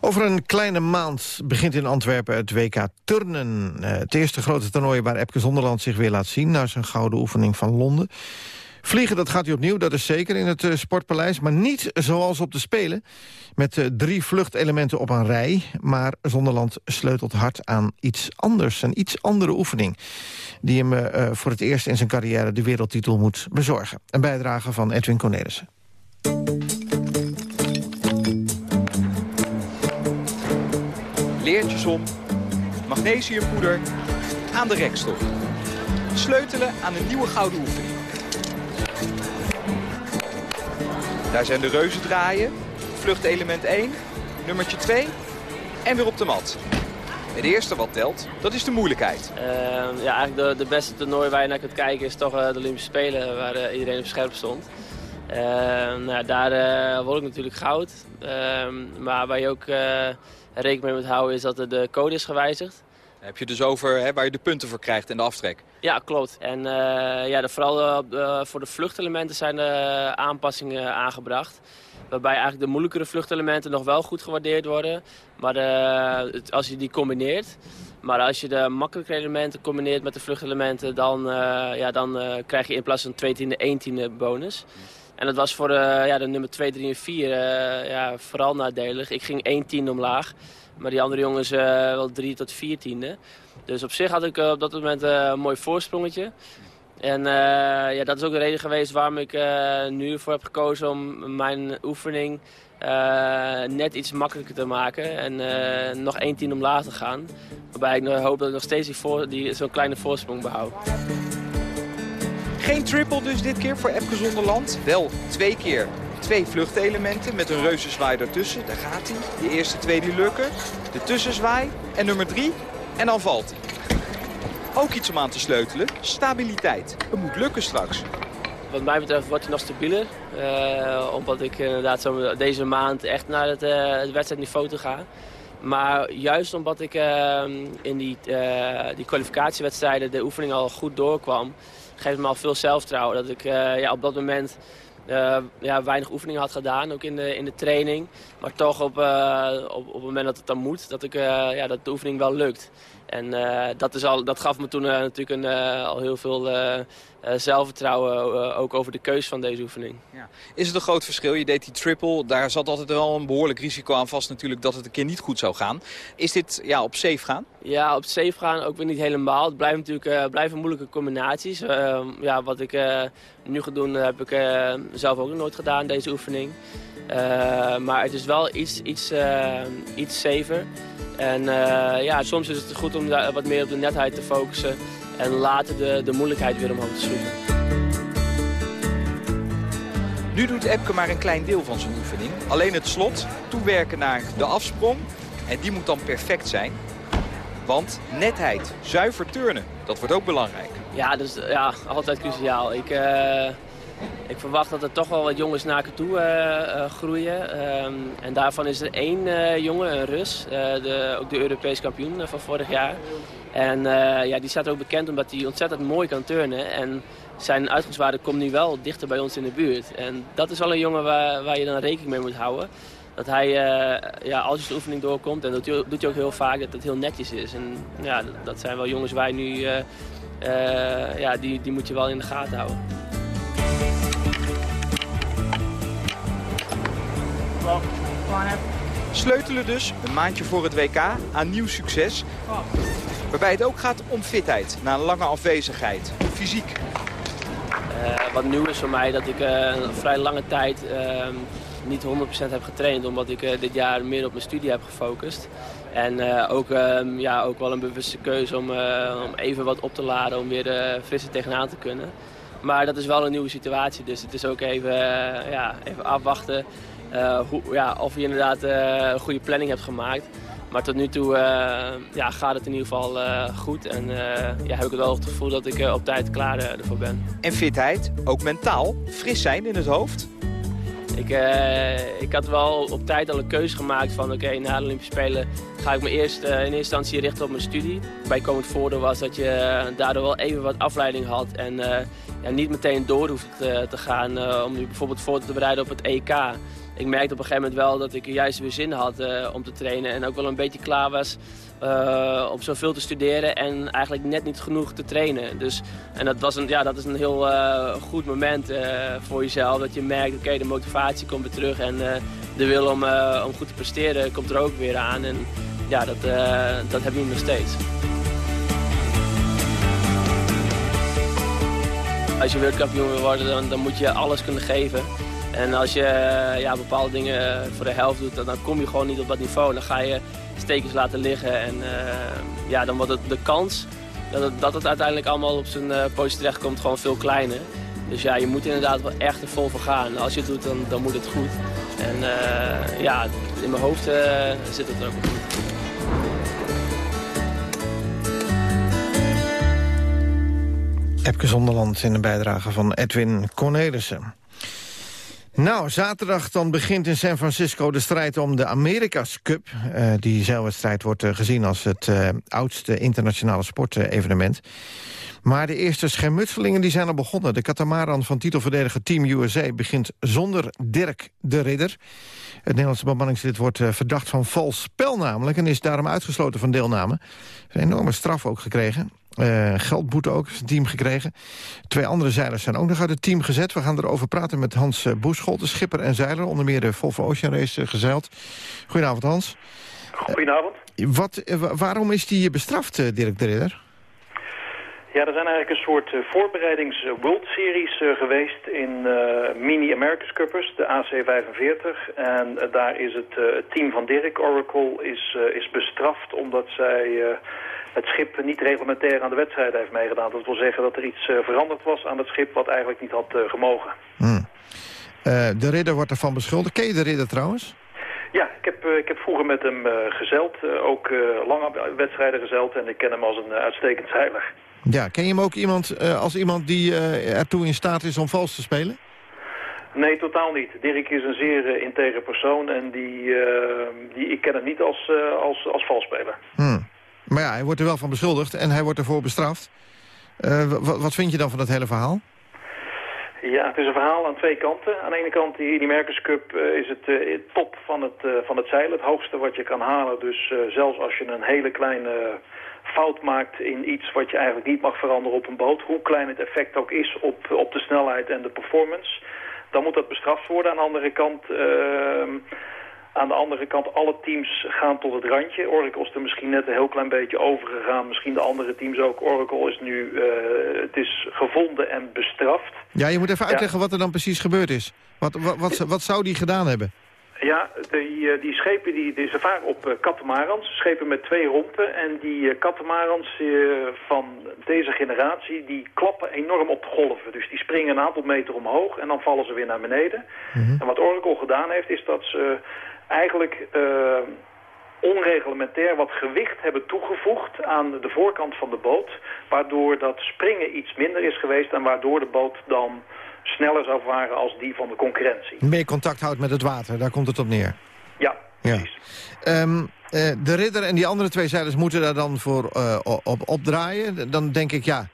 Over een kleine maand begint in Antwerpen het WK Turnen. Eh, het eerste grote toernooi waar Epke Zonderland zich weer laat zien... na zijn gouden oefening van Londen. Vliegen, dat gaat hij opnieuw, dat is zeker in het uh, Sportpaleis. Maar niet zoals op de Spelen, met uh, drie vluchtelementen op een rij. Maar Zonderland sleutelt hard aan iets anders, een iets andere oefening... die hem voor het eerst in zijn carrière de wereldtitel moet bezorgen. Een bijdrage van Edwin Cornelissen. Leertjes om, magnesiumpoeder, aan de rekstof. Sleutelen aan een nieuwe gouden oefening. Daar zijn de reuzen draaien, vluchtelement 1, nummertje 2 en weer op de mat. Het eerste wat telt, dat is de moeilijkheid. Uh, ja, eigenlijk de, de beste toernooi waar je naar kunt kijken is toch uh, de Olympische Spelen, waar uh, iedereen op scherp stond. nou, daar word ik natuurlijk goud, ehm, maar waar je ook rekening mee moet houden is dat de code is gewijzigd. Heb je dus over hè, waar je de punten voor krijgt en de aftrek. Ja, klopt. En uh, ja, de, vooral uh, voor de vluchtelementen zijn er aanpassingen aangebracht. Waarbij eigenlijk de moeilijkere vluchtelementen nog wel goed gewaardeerd worden. Maar de, als je die combineert. Maar als je de makkelijke elementen combineert met de vluchtelementen... dan, uh, ja, dan krijg je in plaats van 2 tiende 1 tiende bonus. En dat was voor de, ja, de nummer 2, 3 en 4 ja, vooral nadelig. Ik ging 1 tiende omlaag. Maar die andere jongens uh, wel 3 tot 4 tiende. Dus op zich had ik op dat moment een mooi voorsprongetje. En ja, dat is ook de reden geweest waarom ik nu voor heb gekozen om mijn oefening net iets makkelijker te maken. En nog 1 tiende omlaag te gaan. Waarbij ik hoop dat ik nog steeds die, die zo'n kleine voorsprong behoud. Geen triple dus dit keer voor Epke Zonderland. Wel twee keer twee vluchtelementen met een reuzenzwaai ertussen. Daar gaat hij. De eerste twee die lukken. De tussenzwaai en nummer drie. En dan valt hij. Ook iets om aan te sleutelen. Stabiliteit. Het moet lukken straks. Wat mij betreft wordt hij nog stabieler. Uh, omdat ik inderdaad zo deze maand echt naar het, uh, het wedstrijdniveau te ga. Maar juist omdat ik uh, in die, die kwalificatiewedstrijden de oefening al goed doorkwam... geeft me al veel zelfvertrouwen. Dat ik ja, op dat moment uh, ja, weinig oefeningen had gedaan, ook in de, in de training. Maar toch op, uh, op, op het moment dat het dan moet, dat, ik, ja, dat de oefening wel lukt. En dat, is al, dat gaf me toen natuurlijk een, al heel veel zelfvertrouwen, ook over de keus van deze oefening. Ja. Is het een groot verschil? Je deed die triple, daar zat altijd wel een behoorlijk risico aan vast natuurlijk dat het een keer niet goed zou gaan. Is dit ja, op safe gaan? Ja, op safe gaan ook weer niet helemaal. Het blijven natuurlijk blijven moeilijke combinaties. ja, wat ik nu ga doen heb ik zelf ook nog nooit gedaan, deze oefening. Uh, maar het is wel iets, iets, uh, iets safer. En uh, ja, soms is het goed om daar wat meer op de netheid te focussen. En later de, de moeilijkheid weer omhoog te schroeven. Nu doet Epke maar een klein deel van zijn oefening. Alleen het slot, toewerken naar de afsprong. En die moet dan perfect zijn. Want netheid, zuiver turnen, dat wordt ook belangrijk. Ja, dus, ja altijd cruciaal. Ik, uh, ik verwacht dat er toch wel wat jongens naar toe uh, uh, groeien. Um, en daarvan is er één uh, jongen, een Rus, de, ook de Europees kampioen van vorig jaar. En ja, die staat ook bekend omdat hij ontzettend mooi kan turnen. En zijn uitgangswaarde komt nu wel dichter bij ons in de buurt. En dat is wel een jongen waar, waar je dan rekening mee moet houden. Dat hij, ja, als hij de oefening doorkomt, en dat doet hij ook heel vaak, dat het heel netjes is. En ja, dat zijn wel jongens waar je nu, ja, die, die moet je wel in de gaten houden. Sleutelen dus, een maandje voor het WK, aan nieuw succes. Waarbij het ook gaat om fitheid, na een lange afwezigheid, fysiek. Uh, wat nieuw is voor mij dat ik uh, een vrij lange tijd uh, niet 100% heb getraind. Omdat ik dit jaar meer op mijn studie heb gefocust. En ook, ehm, ja, ook wel een bewuste keuze om, om even wat op te laden om weer frisser tegenaan te kunnen. Maar dat is wel een nieuwe situatie, dus het is ook even, ja, even afwachten uh, hoe, ja, of je inderdaad uh, een goede planning hebt gemaakt. Maar tot nu toe eh, ja, gaat het in ieder geval eh, goed. En eh, ja, heb ik wel het gevoel dat ik eh, op tijd klaar eh, ervoor ben. En fitheid, ook mentaal, fris zijn in het hoofd. Ik, eh, ik had wel op tijd al een keuze gemaakt van oké, na de Olympische Spelen ga ik me eerst eh, in eerste instantie richten op mijn studie. Bijkomend voordeel was dat je eh, daardoor wel even wat afleiding had en eh, ja, niet meteen door hoefde te, te gaan eh, om nu bijvoorbeeld voor te bereiden op het EK. Ik merkte op een gegeven moment wel dat ik juist weer zin had eh, om te trainen en ook wel een beetje klaar was eh, om zoveel te studeren en eigenlijk net niet genoeg te trainen. Dus, en dat, was een, ja, dat is een heel eh, goed moment voor jezelf. Dat je merkt, oké, de motivatie komt weer terug en de wil om, om goed te presteren komt er ook weer aan. En ja, dat, dat heb je nog steeds. Als je wereldkampioen wil worden, dan, dan moet je alles kunnen geven. En als je eh, ja, bepaalde dingen voor de helft doet, dan, kom je gewoon niet op dat niveau. Dan ga je stekens laten liggen en eh, ja, dan wordt het, de kans dat het, dat uiteindelijk allemaal op zijn uh, pootje terechtkomt gewoon veel kleiner. Dus ja, je moet inderdaad wel echt er vol voor gaan. Als je het doet, dan, dan moet het goed. En eh, ja, in mijn hoofd eh, zit het ook goed. Epke Zonderland in een bijdrage van Edwin Cornelissen. Nou, zaterdag dan begint in San Francisco de strijd om de America's Cup. Uh, die zeilwedstrijd wordt uh, gezien als het uh, oudste internationale sportevenement. Maar de eerste schermutselingen die zijn al begonnen. De katamaran van titelverdediger Team USA begint zonder Dirk de Ridder. Het Nederlandse bemanningslid wordt verdacht van vals spel namelijk... en is daarom uitgesloten van deelname. Een enorme straf ook gekregen. Uh, geldboete ook, zijn team gekregen. Twee andere zeilers zijn ook nog uit het team gezet. We gaan erover praten met Hans uh, Boescholt, de schipper en zeiler. Onder meer de Volvo Ocean Race uh, gezeild. Goedenavond, Hans. Goedenavond. Wat, waarom is die bestraft, Dirk de Ridder? Ja, er zijn eigenlijk een soort voorbereidings-World Series geweest in Mini America's Cuppers, de AC45. En daar is het team van Dirk, Oracle, is, is bestraft omdat zij het schip niet reglementair aan de wedstrijd heeft meegedaan. Dat wil zeggen dat er iets uh, veranderd was aan het schip wat eigenlijk niet had uh, gemogen. Hmm. Uh, de ridder wordt ervan beschuldigd. Ken je de ridder trouwens? Ja, ik heb, ik heb vroeger met hem gezeild. ook lange wedstrijden gezeild en ik ken hem als een uitstekend zeiler. Ja, ken je hem ook iemand, als iemand die ertoe in staat is om vals te spelen? Nee, totaal niet. Dirk is een zeer uh, integere persoon en die, uh, die, ik ken hem niet als, uh, als, als valsspeler. Hmm. Maar ja, hij wordt er wel van beschuldigd en hij wordt ervoor bestraft. wat, wat vind je dan van dat hele verhaal? Ja, het is een verhaal aan twee kanten. Aan de ene kant, in die Merkers Cup is het top van het, van het zeilen. Het hoogste wat je kan halen. Dus zelfs als je een hele kleine fout maakt in iets wat je eigenlijk niet mag veranderen op een boot. Hoe klein het effect ook is op, op de snelheid en de performance. Dan moet dat bestraft worden. Aan de andere kant... Aan de andere kant, alle teams gaan tot het randje. Oracle is er misschien net een heel klein beetje overgegaan. Misschien de andere teams ook. Oracle is nu, uh, het is gevonden en bestraft. Ja, je moet even uitleggen ja. wat er dan precies gebeurd is. Wat, wat, wat, wat zou die gedaan hebben? Ja, die, die schepen die, die, ze varen op uh, katamarans, schepen met twee rompen. En die katamarans van deze generatie, die klappen enorm op de golven. Dus die springen een aantal meter omhoog en dan vallen ze weer naar beneden. Mm -hmm. En wat Oracle gedaan heeft, is dat ze eigenlijk uh, onreglementair wat gewicht hebben toegevoegd aan de voorkant van de boot. Waardoor dat springen iets minder is geweest en waardoor de boot dan sneller zou varen als die van de concurrentie. Meer contact houdt met het water, daar komt het op neer. Ja, precies. Ja. Um, uh, de ridder en die andere twee zeilers moeten daar dan voor uh, op opdraaien. Dan denk ik, ja,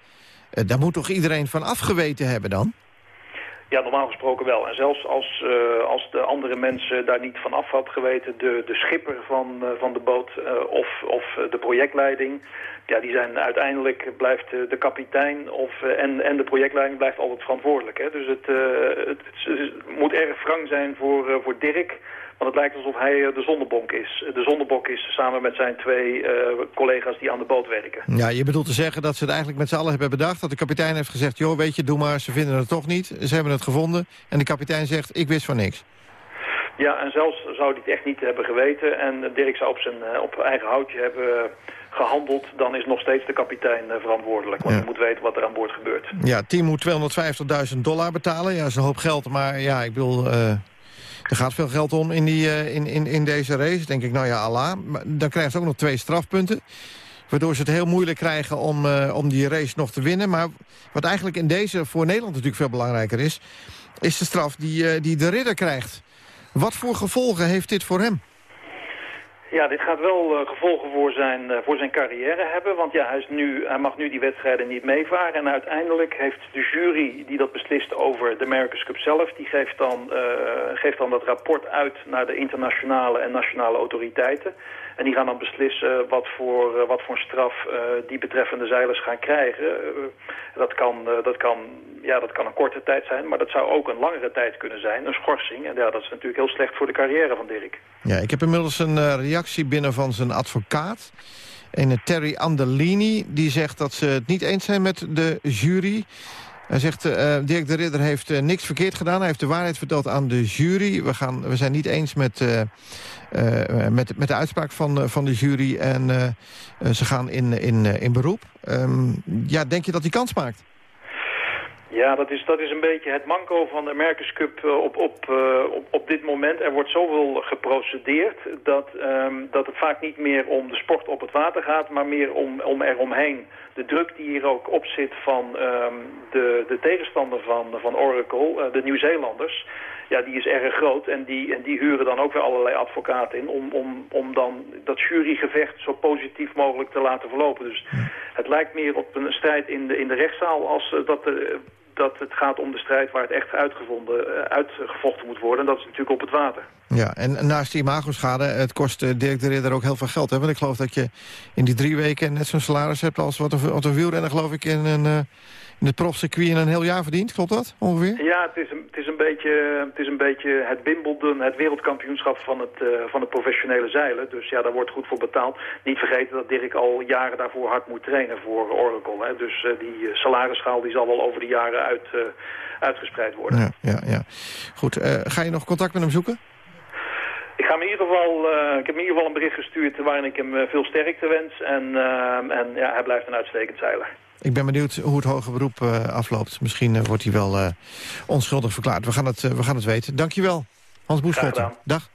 daar moet toch iedereen van afgeweten hebben dan? Ja, normaal gesproken wel. En zelfs als, uh, als de andere mensen daar niet van af had geweten... de, de schipper van, uh, van de boot uh, of, of de projectleiding... ja, die zijn uiteindelijk blijft de kapitein of, en, en de projectleiding blijft altijd verantwoordelijk. Hè? Dus het, het, het, moet erg wrang zijn voor, voor Dirk... Want het lijkt alsof hij de zondebok is. De zondebok is samen met zijn twee uh, collega's die aan de boot werken. Ja, je bedoelt te zeggen dat ze het eigenlijk met z'n allen hebben bedacht. Dat de kapitein heeft gezegd, joh, weet je, doe maar, ze vinden het toch niet. Ze hebben het gevonden. En de kapitein zegt, ik wist van niks. Ja, en zelfs zou hij het echt niet hebben geweten. En Dirk zou op zijn op eigen houtje hebben gehandeld, dan is nog steeds de kapitein verantwoordelijk. Want ja. je moet weten wat er aan boord gebeurt. Ja, team moet 250.000 dollar betalen. Ja, dat is een hoop geld, maar ja, ik bedoel... Uh Er gaat veel geld om in, die, eh, in, in, in deze race. denk ik, nou ja, Allah. Dan krijgt ze ook nog twee strafpunten. Waardoor ze het heel moeilijk krijgen om, eh, om die race nog te winnen. Maar wat eigenlijk in deze voor Nederland natuurlijk veel belangrijker is... is de straf die, eh, die de ridder krijgt. Wat voor gevolgen heeft dit voor hem? Ja, dit gaat wel eh, gevolgen voor zijn, eh, voor zijn carrière hebben. Want ja, hij, is nu, hij mag nu die wedstrijden niet meevaren. En uiteindelijk heeft de jury die dat beslist over de America's Cup zelf... die geeft dan, eh, geeft dan dat rapport uit naar de internationale en nationale autoriteiten. En die gaan dan beslissen wat voor, eh, wat voor straf eh, die betreffende zeilers gaan krijgen. Eh, dat, kan, dat, kan, ja, dat kan een korte tijd zijn, maar dat zou ook een langere tijd kunnen zijn. Een schorsing. En ja, dat is natuurlijk heel slecht voor de carrière van Dirk. Ja, ik heb inmiddels een reactie binnen van zijn advocaat. En Terry Anderlini, die zegt dat ze het niet eens zijn met de jury. Hij zegt, eh, Dirk de Ridder heeft eh, niks verkeerd gedaan. Hij heeft de waarheid verteld aan de jury. We, gaan, we zijn niet eens met, eh, met, met de uitspraak van, van de jury. En ze gaan in, in, in beroep. Ehm, ja, denk je dat hij kans maakt? Ja, dat is, dat is een beetje het manco van de America's Cup op, op, op, op dit moment. Er wordt zoveel geprocedeerd dat, ehm, dat het vaak niet meer om de sport op het water gaat, maar meer om, om eromheen. De druk die hier ook op zit van ehm, de, de tegenstander van, van Oracle, eh, de Nieuw-Zeelanders, ja, die is erg groot. En die, en die huren dan ook weer allerlei advocaten in om, om, om dan dat jurygevecht zo positief mogelijk te laten verlopen. Dus het lijkt meer op een strijd in de, in de rechtszaal als eh, dat, de, dat het gaat om de strijd waar het echt uitgevonden, eh, uitgevochten moet worden. En dat is natuurlijk op het water. Ja, en naast die imagoschade, het kost eh, Dirk de Ridder ook heel veel geld. Hè? Want ik geloof dat je in die drie weken net zo'n salaris hebt... als wat een, wat een wielrenner, geloof ik, in, een, eh, in het profcircuit in een heel jaar verdient. Klopt dat, ongeveer? Ja, het is een, het is een, beetje, het, is een beetje het Wimbledon, het wereldkampioenschap van het, van het professionele zeilen. Dus ja, daar wordt goed voor betaald. Niet vergeten dat Dirk al jaren daarvoor hard moet trainen voor Oracle. Hè. Dus die salarisschaal die zal wel over de jaren uit, eh, uitgespreid worden. Ja, ja, ja. Goed, eh, ga je nog contact met hem zoeken? Ik, ga hem in ieder geval, eh, ik heb hem in ieder geval een bericht gestuurd waarin ik hem veel sterkte wens. En, en ja, hij blijft een uitstekend zeiler. Ik ben benieuwd hoe het hoge beroep afloopt. Misschien wordt hij wel onschuldig verklaard. We gaan het, we gaan het weten. Dankjewel, Hans Boeschotten. Dag.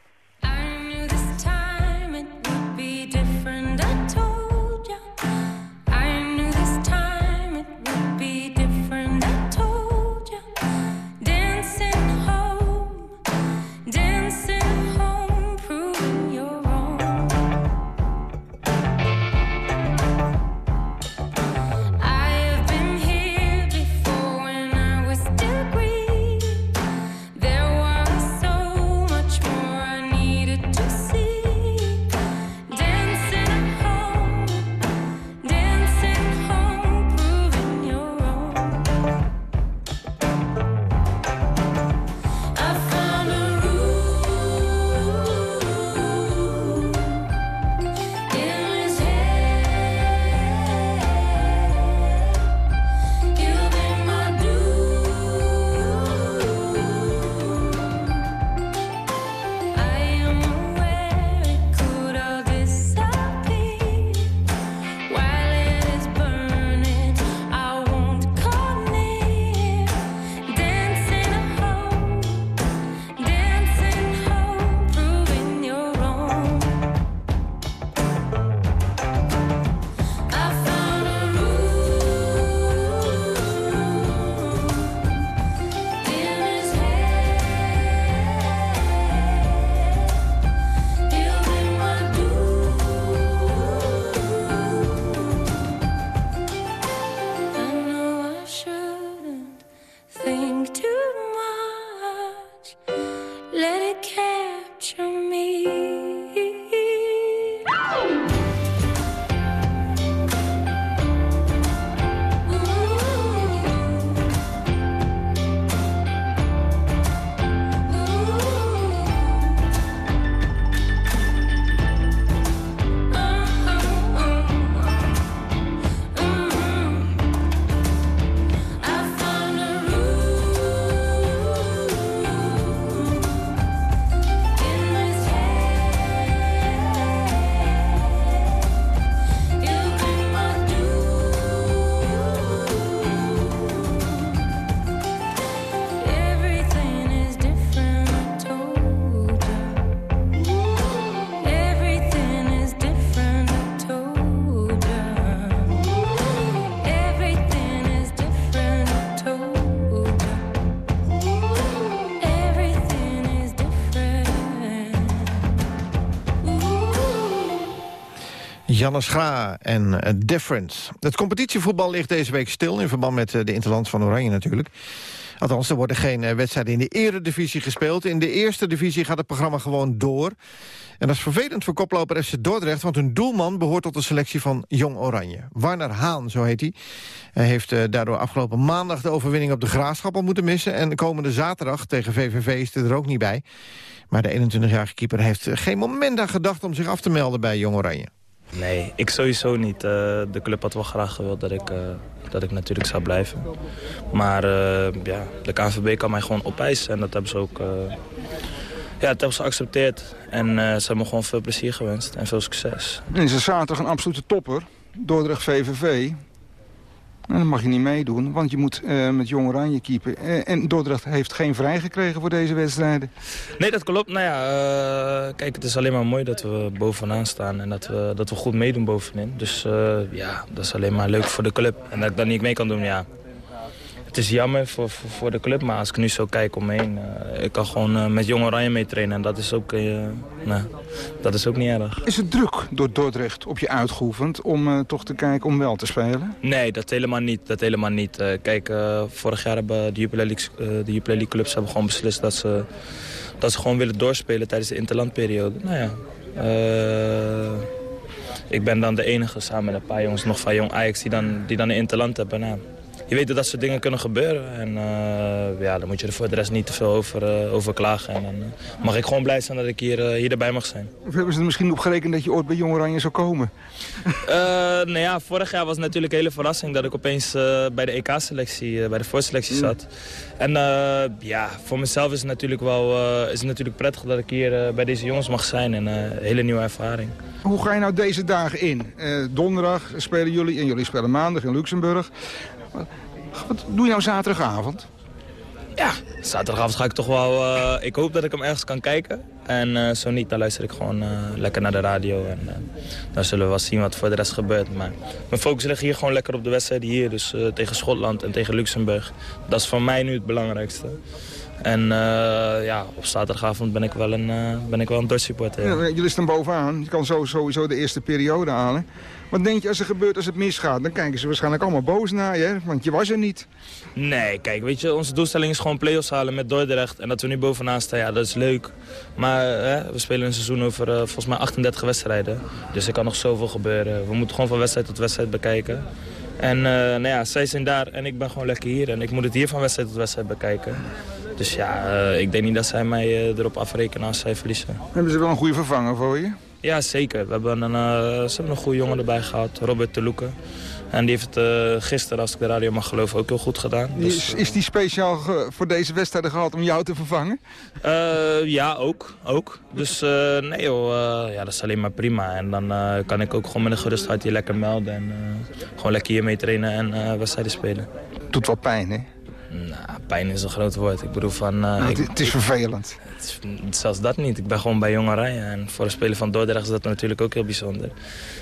Janne Schra en eh, Difference. Het competitievoetbal ligt deze week stil... in verband met eh, de Interland van Oranje natuurlijk. Althans, er worden geen eh, wedstrijden in de eredivisie gespeeld. In de eerste divisie gaat het programma gewoon door. En dat is vervelend voor koploper FC Dordrecht... want hun doelman behoort tot de selectie van Jong Oranje. Warner Haan, zo heet hij. Hij heeft daardoor afgelopen maandag de overwinning op de Graafschap al moeten missen... en de komende zaterdag tegen VVV is er ook niet bij. Maar de 21-jarige keeper heeft geen moment aan gedacht... om zich af te melden bij Jong Oranje. Nee, ik sowieso niet. Eh, de club had wel graag gewild dat ik, eh, dat ik natuurlijk zou blijven. Maar eh, ja, de KNVB kan mij gewoon opeisen en dat hebben ze ook... ja, dat hebben ze geaccepteerd. En ze hebben me gewoon veel plezier gewenst en veel succes. Dan is er zaterdag een absolute topper. Dordrecht VVV. En dan mag je niet meedoen, want je moet eh, met Jong Oranje keeper. Eh, en Dordrecht heeft geen vrij gekregen voor deze wedstrijden. Nee, dat klopt. Nou ja, eh, kijk, het is alleen maar mooi dat we bovenaan staan en dat we, dat we goed meedoen bovenin. Dus ja, dat is alleen maar leuk voor de club. En dat ik dan niet mee kan doen, ja. Het is jammer voor, voor, voor de club, maar als ik nu zo kijk omheen... eh, ik kan gewoon eh, met Jong Oranje mee trainen en dat is ook, eh, nou, dat is ook niet erg. Is het druk door Dordrecht op je uitgeoefend om toch te kijken om wel te spelen? Nee, dat helemaal niet. Dat helemaal niet. Kijk, vorig jaar hebben de Jupiler League, de Jupiler League clubs hebben gewoon beslist dat ze, dat ze gewoon willen doorspelen tijdens de interlandperiode. Nou ja, ik ben dan de enige samen met een paar jongens nog van Jong Ajax die dan, die dan een interland hebben. Nou, je weet dat dat soort dingen kunnen gebeuren. En eh, ja, dan moet je er voor de rest niet te veel over, eh, over klagen. En dan eh, mag ik gewoon blij zijn dat ik hier, hier erbij mag zijn. Of hebben ze er misschien op gerekend dat je ooit bij Jong Oranje zou komen? Nou ja, vorig jaar was het natuurlijk een hele verrassing dat ik opeens bij de EK-selectie, bij de voorselectie zat. En ja, voor mezelf is het natuurlijk wel is het natuurlijk prettig dat ik hier bij deze jongens mag zijn en een hele nieuwe ervaring. Hoe ga je nou deze dagen in? Donderdag spelen jullie en jullie spelen maandag in Luxemburg. Wat, doe je nou zaterdagavond? Ja, zaterdagavond ga ik toch wel... eh, ik hoop dat ik hem ergens kan kijken. En eh, zo niet, dan luister ik gewoon eh, lekker naar de radio. En dan zullen we wel zien wat voor de rest gebeurt. Maar mijn focus ligt hier gewoon lekker op de wedstrijden hier. Dus tegen Schotland en tegen Luxemburg. Dat is voor mij nu het belangrijkste. En eh, ja, op zaterdagavond ben ik wel een, eh ben ik wel een Dutch-supporter. Ja, jullie staan bovenaan. Je kan zo, sowieso de eerste periode halen. Wat denk je als er gebeurt als het misgaat? Dan kijken ze waarschijnlijk allemaal boos naar je, want je was er niet. Nee, kijk, weet je, onze doelstelling is gewoon play-offs halen met Dordrecht. En dat we nu bovenaan staan, ja, dat is leuk. Maar hè, we spelen een seizoen over eh, volgens mij 38 wedstrijden. Dus er kan nog zoveel gebeuren. We moeten gewoon van wedstrijd tot wedstrijd bekijken. En nou ja, zij zijn daar en ik ben gewoon lekker hier. En ik moet het hier van wedstrijd tot wedstrijd bekijken. Dus ja, eh, ik denk niet dat zij mij eh, erop afrekenen als zij verliezen. Hebben ze wel een goede vervanger voor je? Ja, zeker. We hebben een, eh, ze hebben een goede jongen erbij gehad, Robert de Loeken. En die heeft het gisteren, als ik de radio mag geloven, ook heel goed gedaan. Dus, is, is die speciaal voor deze wedstrijden gehad om jou te vervangen? Ja, ook. ook. Dus nee joh, ja, dat is alleen maar prima. En dan kan ik ook gewoon met een gerust hart hier lekker melden. En gewoon lekker hiermee trainen en wedstrijden spelen. Doet wel pijn, hè? Nou, pijn is een groot woord. Ik bedoel van... eh, Nou, ik- het, is vervelend. het is- zelfs dat niet. Ik ben gewoon bij Jong Oranje. En voor een speler van Dordrecht is dat natuurlijk ook heel bijzonder.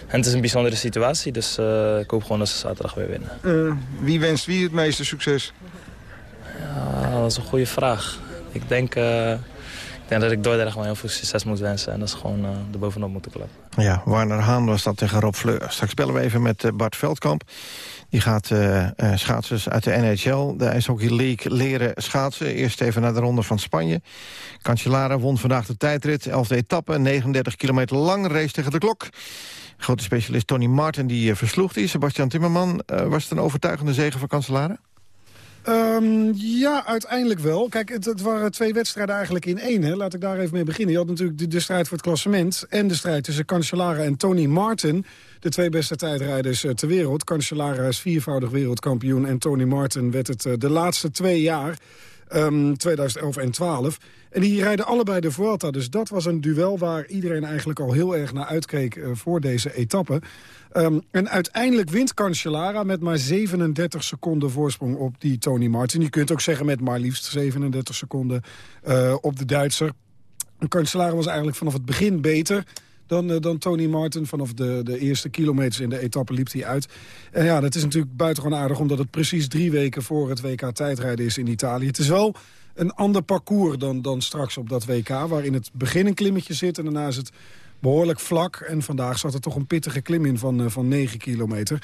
En het is een bijzondere situatie. Dus eh, ik hoop gewoon dat ze zaterdag weer winnen. Eh, wie wenst wie het meeste succes? Ja, dat is een goede vraag. Ik denk, ik denk dat ik Dordrecht gewoon heel veel succes moet wensen. En dat ze gewoon eh er bovenop moeten klappen. Ja, Warner Haan was dat tegen Rob Fleur. Straks bellen we even met eh, Bart Veldkamp. Die gaat eh, schaatsers uit de NHL, de Ice Hockey League, leren schaatsen. Eerst even naar de ronde van Spanje. Cancellara won vandaag de tijdrit. 11e etappe, 39 kilometer lang, race tegen de klok. Grote specialist Tony Martin die versloeg die. Sebastian Timmerman, was het een overtuigende zege voor Cancellara? Ehm, ja, uiteindelijk wel. Kijk, het, het waren twee wedstrijden eigenlijk in één. Hè. Laat ik daar even mee beginnen. Je had natuurlijk de, de strijd voor het klassement... en de strijd tussen Cancellara en Tony Martin. De twee beste tijdrijders eh, ter wereld. Cancellara is viervoudig wereldkampioen... en Tony Martin werd het eh, de laatste twee jaar... ehm, 2011 en 12. En die rijden allebei de Vuelta. Dus dat was een duel waar iedereen eigenlijk al heel erg naar uitkeek... eh, voor deze etappe. Ehm, en uiteindelijk wint Cancellara met maar 37 seconden voorsprong op die Tony Martin. Je kunt ook zeggen met maar liefst 37 seconden eh, op de Duitser. Cancellara was eigenlijk vanaf het begin beter dan, eh, dan Tony Martin. Vanaf de, de eerste kilometers in de etappe liep hij uit. En ja, dat is natuurlijk buitengewoon aardig... omdat het precies drie weken voor het WK tijdrijden is in Italië. Het is wel een ander parcours dan, dan straks op dat WK... waarin het begin een klimmetje zit en daarna is het behoorlijk vlak. En vandaag zat er toch een pittige klim in van, eh, van 9 kilometer.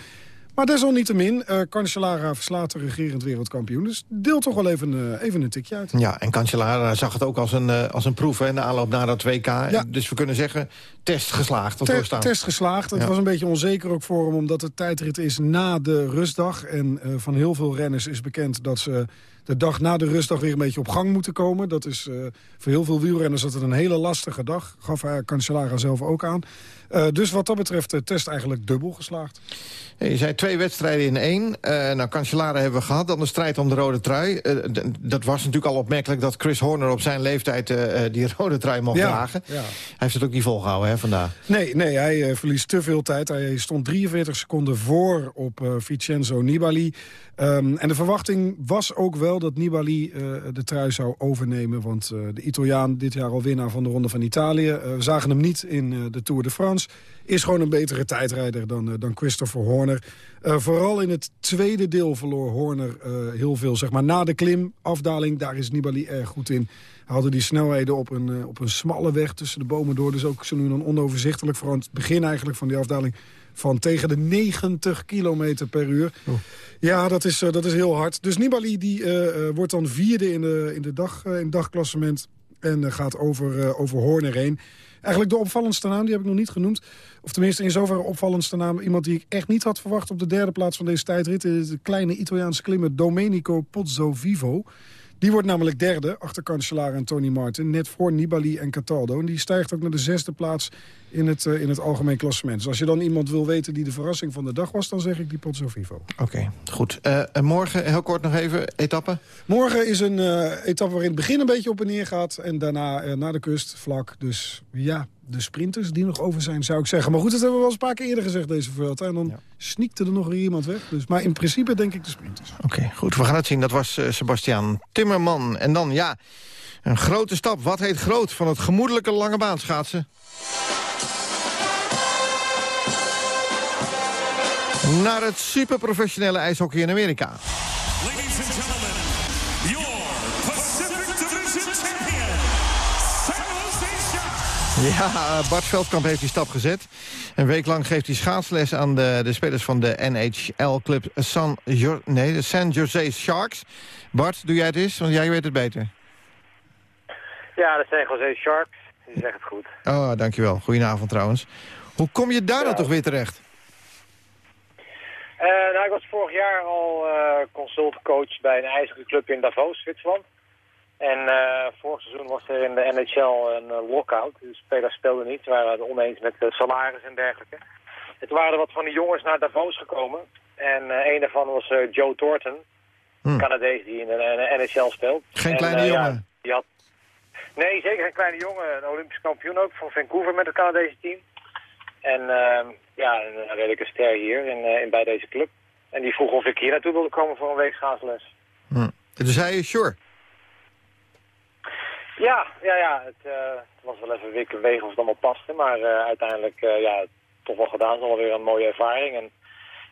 Maar desalniettemin, uh, Cancellara verslaat de regerend wereldkampioen. Dus deelt toch wel even, eh, even een tikje uit. Ja, en Cancellara zag het ook als een, eh, als een proef hè, in de aanloop naar dat WK. Ja. Dus we kunnen zeggen, test geslaagd. Te- doorstaan. test geslaagd. Het Ja. was een beetje onzeker ook voor hem, omdat het tijdrit is na de rustdag. En van heel veel renners is bekend dat ze de dag na de rustdag weer een beetje op gang moeten komen. Dat is voor heel veel wielrenners dat het een hele lastige dag. Gaf hij Cancellara zelf ook aan. Eh, dus wat dat betreft de test eigenlijk dubbel geslaagd. Je zei twee wedstrijden in één. Eh nou, Cancellara hebben we gehad. Dan de strijd om de rode trui. Eh, dat was natuurlijk al opmerkelijk dat Chris Horner op zijn leeftijd die rode trui mocht Ja, dragen. ja. Hij heeft het ook niet volgehouden hè, vandaag. Nee, nee hij verliest te veel tijd. Hij stond 43 seconden voor op Vincenzo Nibali. Ehm, en de verwachting was ook wel dat Nibali de trui zou overnemen. Want de Italiaan, dit jaar al winnaar van de Ronde van Italië... we zagen hem niet in de Tour de France. Is gewoon een betere tijdrijder dan, eh, dan Christopher Horner. Eh, vooral in het tweede deel verloor Horner eh, heel veel. Zeg maar na de klim, afdaling, daar is Nibali erg goed in. Hij hadden die snelheden op een, op een smalle weg tussen de bomen door. Dus ook zo nu dan onoverzichtelijk. Vooral aan het begin eigenlijk van die afdaling van tegen de 90 kilometer per uur. Ja, dat is, dat is heel hard. Dus Nibali die, wordt dan vierde in, de, in, de dag, in het dagklassement. En gaat over, over Horner heen. Eigenlijk de opvallendste naam, die heb ik nog niet genoemd. Of tenminste in zoverre opvallendste naam. Iemand die ik echt niet had verwacht op de derde plaats van deze tijdrit. De kleine Italiaanse klimmer Domenico Pozzovivo. Die wordt namelijk derde, achter Cancellara en Tony Martin. Net voor Nibali en Cataldo. En die stijgt ook naar de zesde plaats in het, eh, in het algemeen klassement. Dus als je dan iemand wil weten die de verrassing van de dag was... dan zeg ik die Pozzovivo. Oké, goed. Eh, en morgen, heel kort nog even, etappe. Morgen is een eh, etappe waarin het begin een beetje op en neer gaat. En daarna eh, naar de kust vlak. Dus ja, de sprinters die nog over zijn, zou ik zeggen. Maar goed, dat hebben we wel eens een paar keer eerder gezegd, deze Vuelta. En dan sneakte er nog weer iemand weg. Dus, maar in principe denk ik de sprinters. Oké, goed. We gaan het zien. Dat was eh, Sebastian Timmerman. En dan, ja, een grote stap. Wat heet groot van het gemoedelijke lange baan schaatsen? Naar het superprofessionele ijshockey in Amerika. Ladies and gentlemen, your Pacific Division champion, San Jose Sharks. Ja, Bart Veldkamp heeft die stap gezet. Een week lang geeft hij schaatsles aan de, de spelers van de NHL-club San, Jo- nee, de San Jose Sharks. Bart, doe jij het eens? Want jij weet het beter. Ja, dat zijn José Sharks. Die zegt het goed. Oh, dankjewel. Goedenavond trouwens. Hoe kom je daar dan toch weer terecht? Eh, nou, ik was vorig jaar al eh consultcoach bij een ijshockeyclub in Davos, Zwitserland. En eh, vorig seizoen was er in de NHL een eh, lockout. De spelers speelden niet. Ze waren het oneens met de salaris en dergelijke. Het waren er wat van die jongens naar Davos gekomen. En een daarvan was Joe Thornton. Een Canadees die in de, NHL speelt. Geen En, kleine ja, jongen. die had... Nee, zeker geen kleine jongen. Een Olympisch kampioen ook van Vancouver met het Canadese team. En ehm, ja, een, redelijke ster hier in, eh, in, bij deze club. En die vroeg of ik hier naartoe wilde komen voor een week schaatsles. Hm. Toen zei je, sure. Ja, ja, ja. Het, eh, het was wel even wikken wegen of het allemaal paste. Maar eh, uiteindelijk, ja, toch wel gedaan. Het is alweer een mooie ervaring. En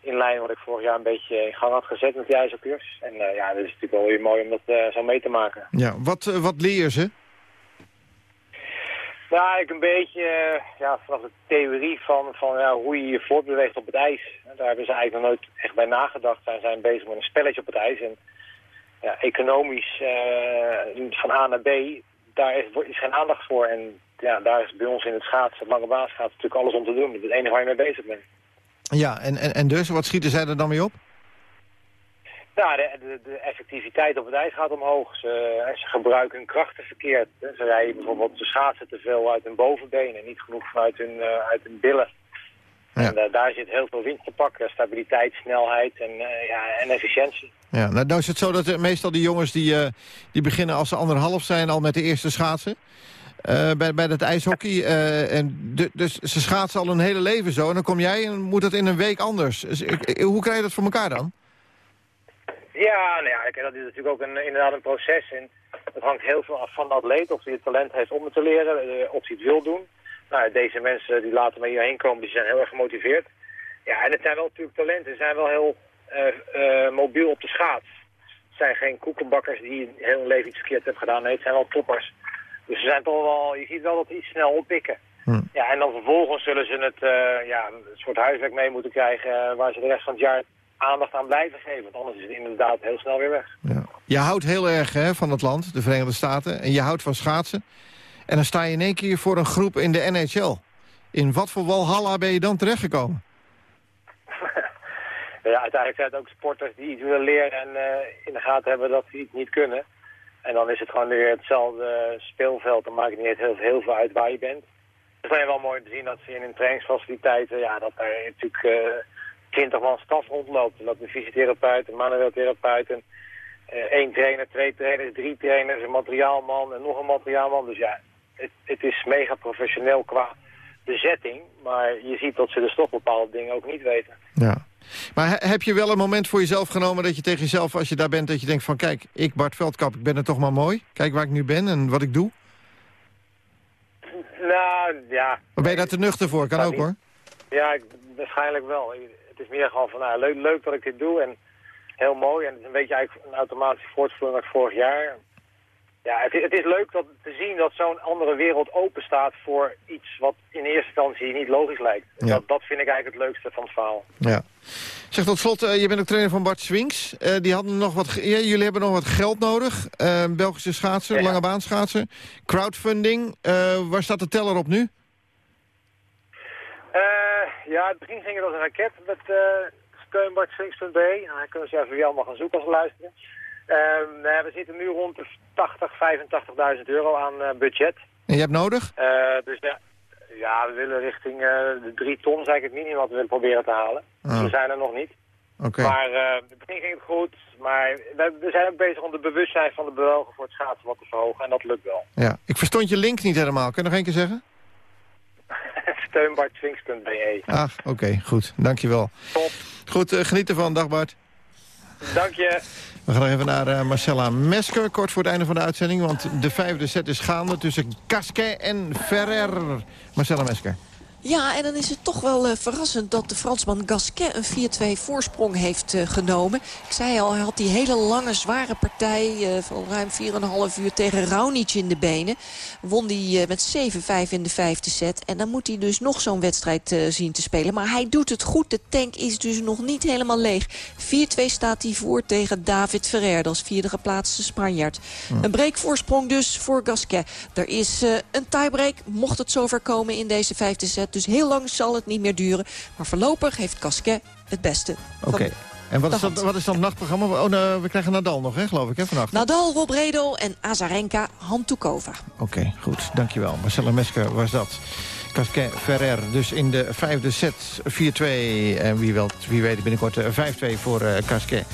in lijn wat ik vorig jaar een beetje in gang had gezet met die ijshockeyers. En ja, dat is natuurlijk wel weer mooi om dat zo mee te maken. Ja, wat, wat leer je ze? Nou, ik een beetje eh, ja, vanaf de theorie van, van ja, hoe je je voortbeweegt op het ijs. Daar hebben ze eigenlijk nog nooit echt bij nagedacht. Zij zijn bezig met een spelletje op het ijs. En ja, economisch eh, van A naar B, daar is, geen aandacht voor. En ja, daar is bij ons in het schaatsen, lange natuurlijk alles om te doen. Dat is het enige waar je mee bezig bent. Ja, en, en, en dus, wat schieten zij er dan mee op? Nou, de, de, de effectiviteit op het ijs gaat omhoog. Ze, ze gebruiken hun krachten verkeerd. Ze rijden bijvoorbeeld, ze schaatsen te veel uit hun bovenbeen en niet genoeg vanuit hun, eh, uit hun billen. En eh, daar zit heel veel winst te pakken. Stabiliteit, snelheid en, eh, ja, en efficiëntie. Ja, nou, nou is het zo dat eh, meestal die jongens die, eh, die beginnen als ze anderhalf zijn al met de eerste schaatsen. eh, bij, bij het ijshockey. eh, en de- dus ze schaatsen al hun hele leven zo. En dan kom jij en moet dat in een week anders. Dus, hoe krijg je dat voor elkaar dan? Ja, nou ja, dat is natuurlijk ook een, inderdaad een proces. En het hangt heel veel af van de atleet, of hij het talent heeft om het te leren, eh, of hij het wil doen. Nou, deze mensen die later maar hierheen komen, die zijn heel erg gemotiveerd. Ja, en het zijn wel natuurlijk talenten. Ze zijn wel heel eh, eh, mobiel op de schaats. Het zijn geen koekenbakkers die heel hun leven iets verkeerd hebben gedaan. Nee, het zijn wel toppers. Dus ze zijn toch wel, je ziet wel dat die snel oppikken. Hm. Ja, en dan vervolgens zullen ze het ja, een soort huiswerk mee moeten krijgen... waar ze de rest van het jaar aandacht aan blijven geven. Want anders is het inderdaad heel snel weer weg. Je houdt heel erg hè, van het land, de Verenigde Staten. En je houdt van schaatsen. En dan sta je in één keer voor een groep in de NHL. In wat voor walhalla ben je dan terechtgekomen? Ja, uiteindelijk zijn het ook sporters die iets willen leren en eh, in de gaten hebben dat ze iets niet kunnen. En dan is het gewoon weer hetzelfde speelveld. Dan maakt het niet heel, heel veel uit waar je bent. Het is alleen wel mooi te zien dat ze in hun trainingsfaciliteiten, ja, dat daar natuurlijk eh, twintig man staf rondloopt. En dat een fysiotherapeut, een manueel therapeut, en, eh, één trainer, twee trainers, drie trainers, een materiaalman en nog een materiaalman. Dus ja, het, het is mega professioneel qua bezetting. Maar je ziet dat ze dus toch bepaalde dingen ook niet weten. Ja. Maar he- heb je wel een moment voor jezelf genomen dat je tegen jezelf, als je daar bent, dat je denkt van kijk, ik Bart Veldkamp, ik ben er toch maar mooi. Kijk waar ik nu ben en wat ik doe. Nou, ja. Maar ben je daar te nuchter voor? Kan ook hoor. Ja, ik- waarschijnlijk wel. Is meer gewoon van, nou, leuk, leuk dat ik dit doe en heel mooi. En het is een beetje eigenlijk een automatische voortvoering uit vorig jaar. Ja, het, is- het is leuk dat, te zien dat zo'n andere wereld open staat voor iets wat in eerste instantie niet logisch lijkt. Ja. Dat, dat vind ik eigenlijk het leukste van het verhaal. Ja. Zeg tot slot, eh, je bent ook trainer van Bart Swings. Eh, die hadden nog wat, ja, jullie hebben nog wat geld nodig. Eh, Belgische schaatser, lange baan schaatsen. Crowdfunding. Waar staat de teller op nu? Eh, ja, het begin ging het als een raket met uh, steunbartswings.be. Nou, dan kunnen ze even weer allemaal gaan zoeken als ze luisteren. Ehm, we zitten nu rond de 80, 85.000 euro aan eh, budget. En je hebt nodig? Eh, dus ja, ja, we willen richting eh, de drie ton, is eigenlijk het minimum wat we willen proberen te halen. Ah. Dus we zijn er nog niet. Oké. Maar eh, het begin ging het goed. Maar we, we zijn ook bezig om het bewustzijn van de bewogen voor het schaatsen wat te verhogen. En dat lukt wel. Ja. Ik verstond je link niet helemaal. Kun je nog één keer zeggen? Steunbartswings.be. Ach, oké. goed. Dankjewel. Top. Goed, eh, geniet ervan. Dag Bart. Dank je. We gaan nog even naar eh, Marcella Mesker, kort voor het einde van de uitzending. Want de vijfde set is gaande tussen Casquet en Ferrer. Marcella Mesker. Ja, en dan is het toch wel eh, verrassend dat de Fransman Gasquet een 4-2 voorsprong heeft eh, genomen. Ik zei al, hij had die hele lange, zware partij eh, van ruim 4,5 uur tegen Raonic in de benen. Won die met 7-5 in de vijfde set. En dan moet hij dus nog zo'n wedstrijd zien te spelen. Maar hij doet het goed. De tank is dus nog niet helemaal leeg. 4-2 staat hij voor tegen David Ferrer, als vierde geplaatste Spanjaard. Een breakvoorsprong dus voor Gasquet. Er is een tiebreak, mocht het zover komen in deze vijfde set. Dus heel lang zal het niet meer duren. Maar voorlopig heeft Gasquet het beste. Oké. En wat is, dat, wat is dan het nachtprogramma? Oh, nou, we krijgen Nadal nog, hè, geloof ik, hè, vannacht. Nadal, Robredo en Azarenka Hantukova. Oké, goed. Dankjewel. Marcella Mesker was dat. Casquet Ferrer dus in de vijfde set 4-2. En wie, wel, wie weet binnenkort eh, 5-2 voor eh Casquet.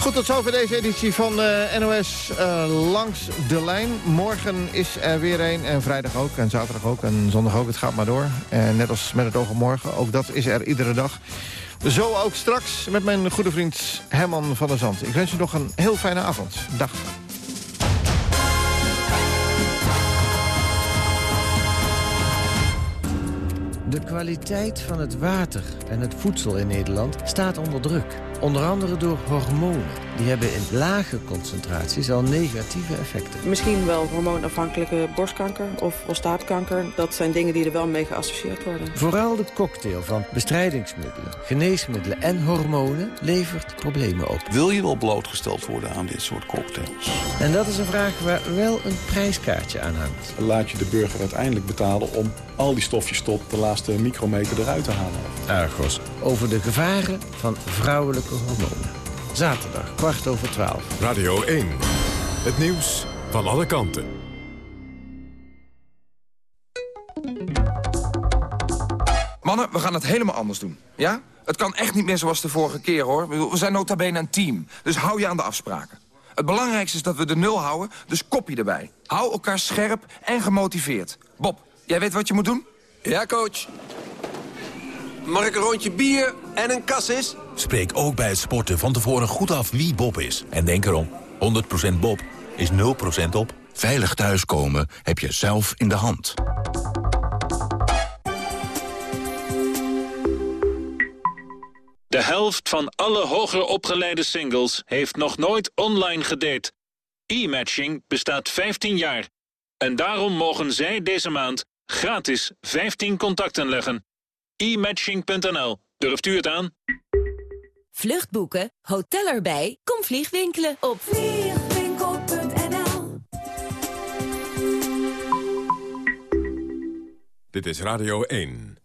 Goed, tot zover deze editie van eh, NOS eh, Langs de Lijn. Morgen is er weer een. En vrijdag ook. En zaterdag ook. En zondag ook. Het gaat maar door. En net als met het oog morgen. Ook dat is er iedere dag. Zo ook straks met mijn goede vriend Herman van der Zand. Ik wens u nog een heel fijne avond. Dag. De kwaliteit van het water en het voedsel in Nederland staat onder druk. Onder andere door hormonen. Die hebben in lage concentraties al negatieve effecten. Misschien wel hormoonafhankelijke borstkanker of prostaatkanker. Dat zijn dingen die er wel mee geassocieerd worden. Vooral de cocktail van bestrijdingsmiddelen, geneesmiddelen en hormonen levert problemen op. Wil je wel blootgesteld worden aan dit soort cocktails? En dat is een vraag waar wel een prijskaartje aan hangt. Laat je de burger uiteindelijk betalen om al die stofjes tot de laatste micrometer eruit te halen. Argos, over de gevaren van vrouwelijke hormonen. Zaterdag, kwart over twaalf. Radio 1. Het nieuws van alle kanten. Mannen, we gaan het helemaal anders doen. Ja? Het kan echt niet meer zoals de vorige keer, hoor. We zijn nota bene een team. Dus hou je aan de afspraken. Het belangrijkste is dat we de nul houden, dus kopje erbij. Hou elkaar scherp en gemotiveerd. Bob, jij weet wat je moet doen? Ja, coach. Mag ik een rondje bier en een kassis? Spreek ook bij het sporten van tevoren goed af wie Bob is. En denk erom, 100% Bob is 0% op. Veilig thuiskomen heb je zelf in de hand. De helft van alle hoger opgeleide singles heeft nog nooit online gedate. E-matching bestaat 15 jaar. En daarom mogen zij deze maand Gratis 15 contacten leggen. e-matching.nl. Durft u het aan? Vluchtboeken, hotel erbij, kom vliegwinkelen op vliegwinkel.nl. Dit is Radio 1.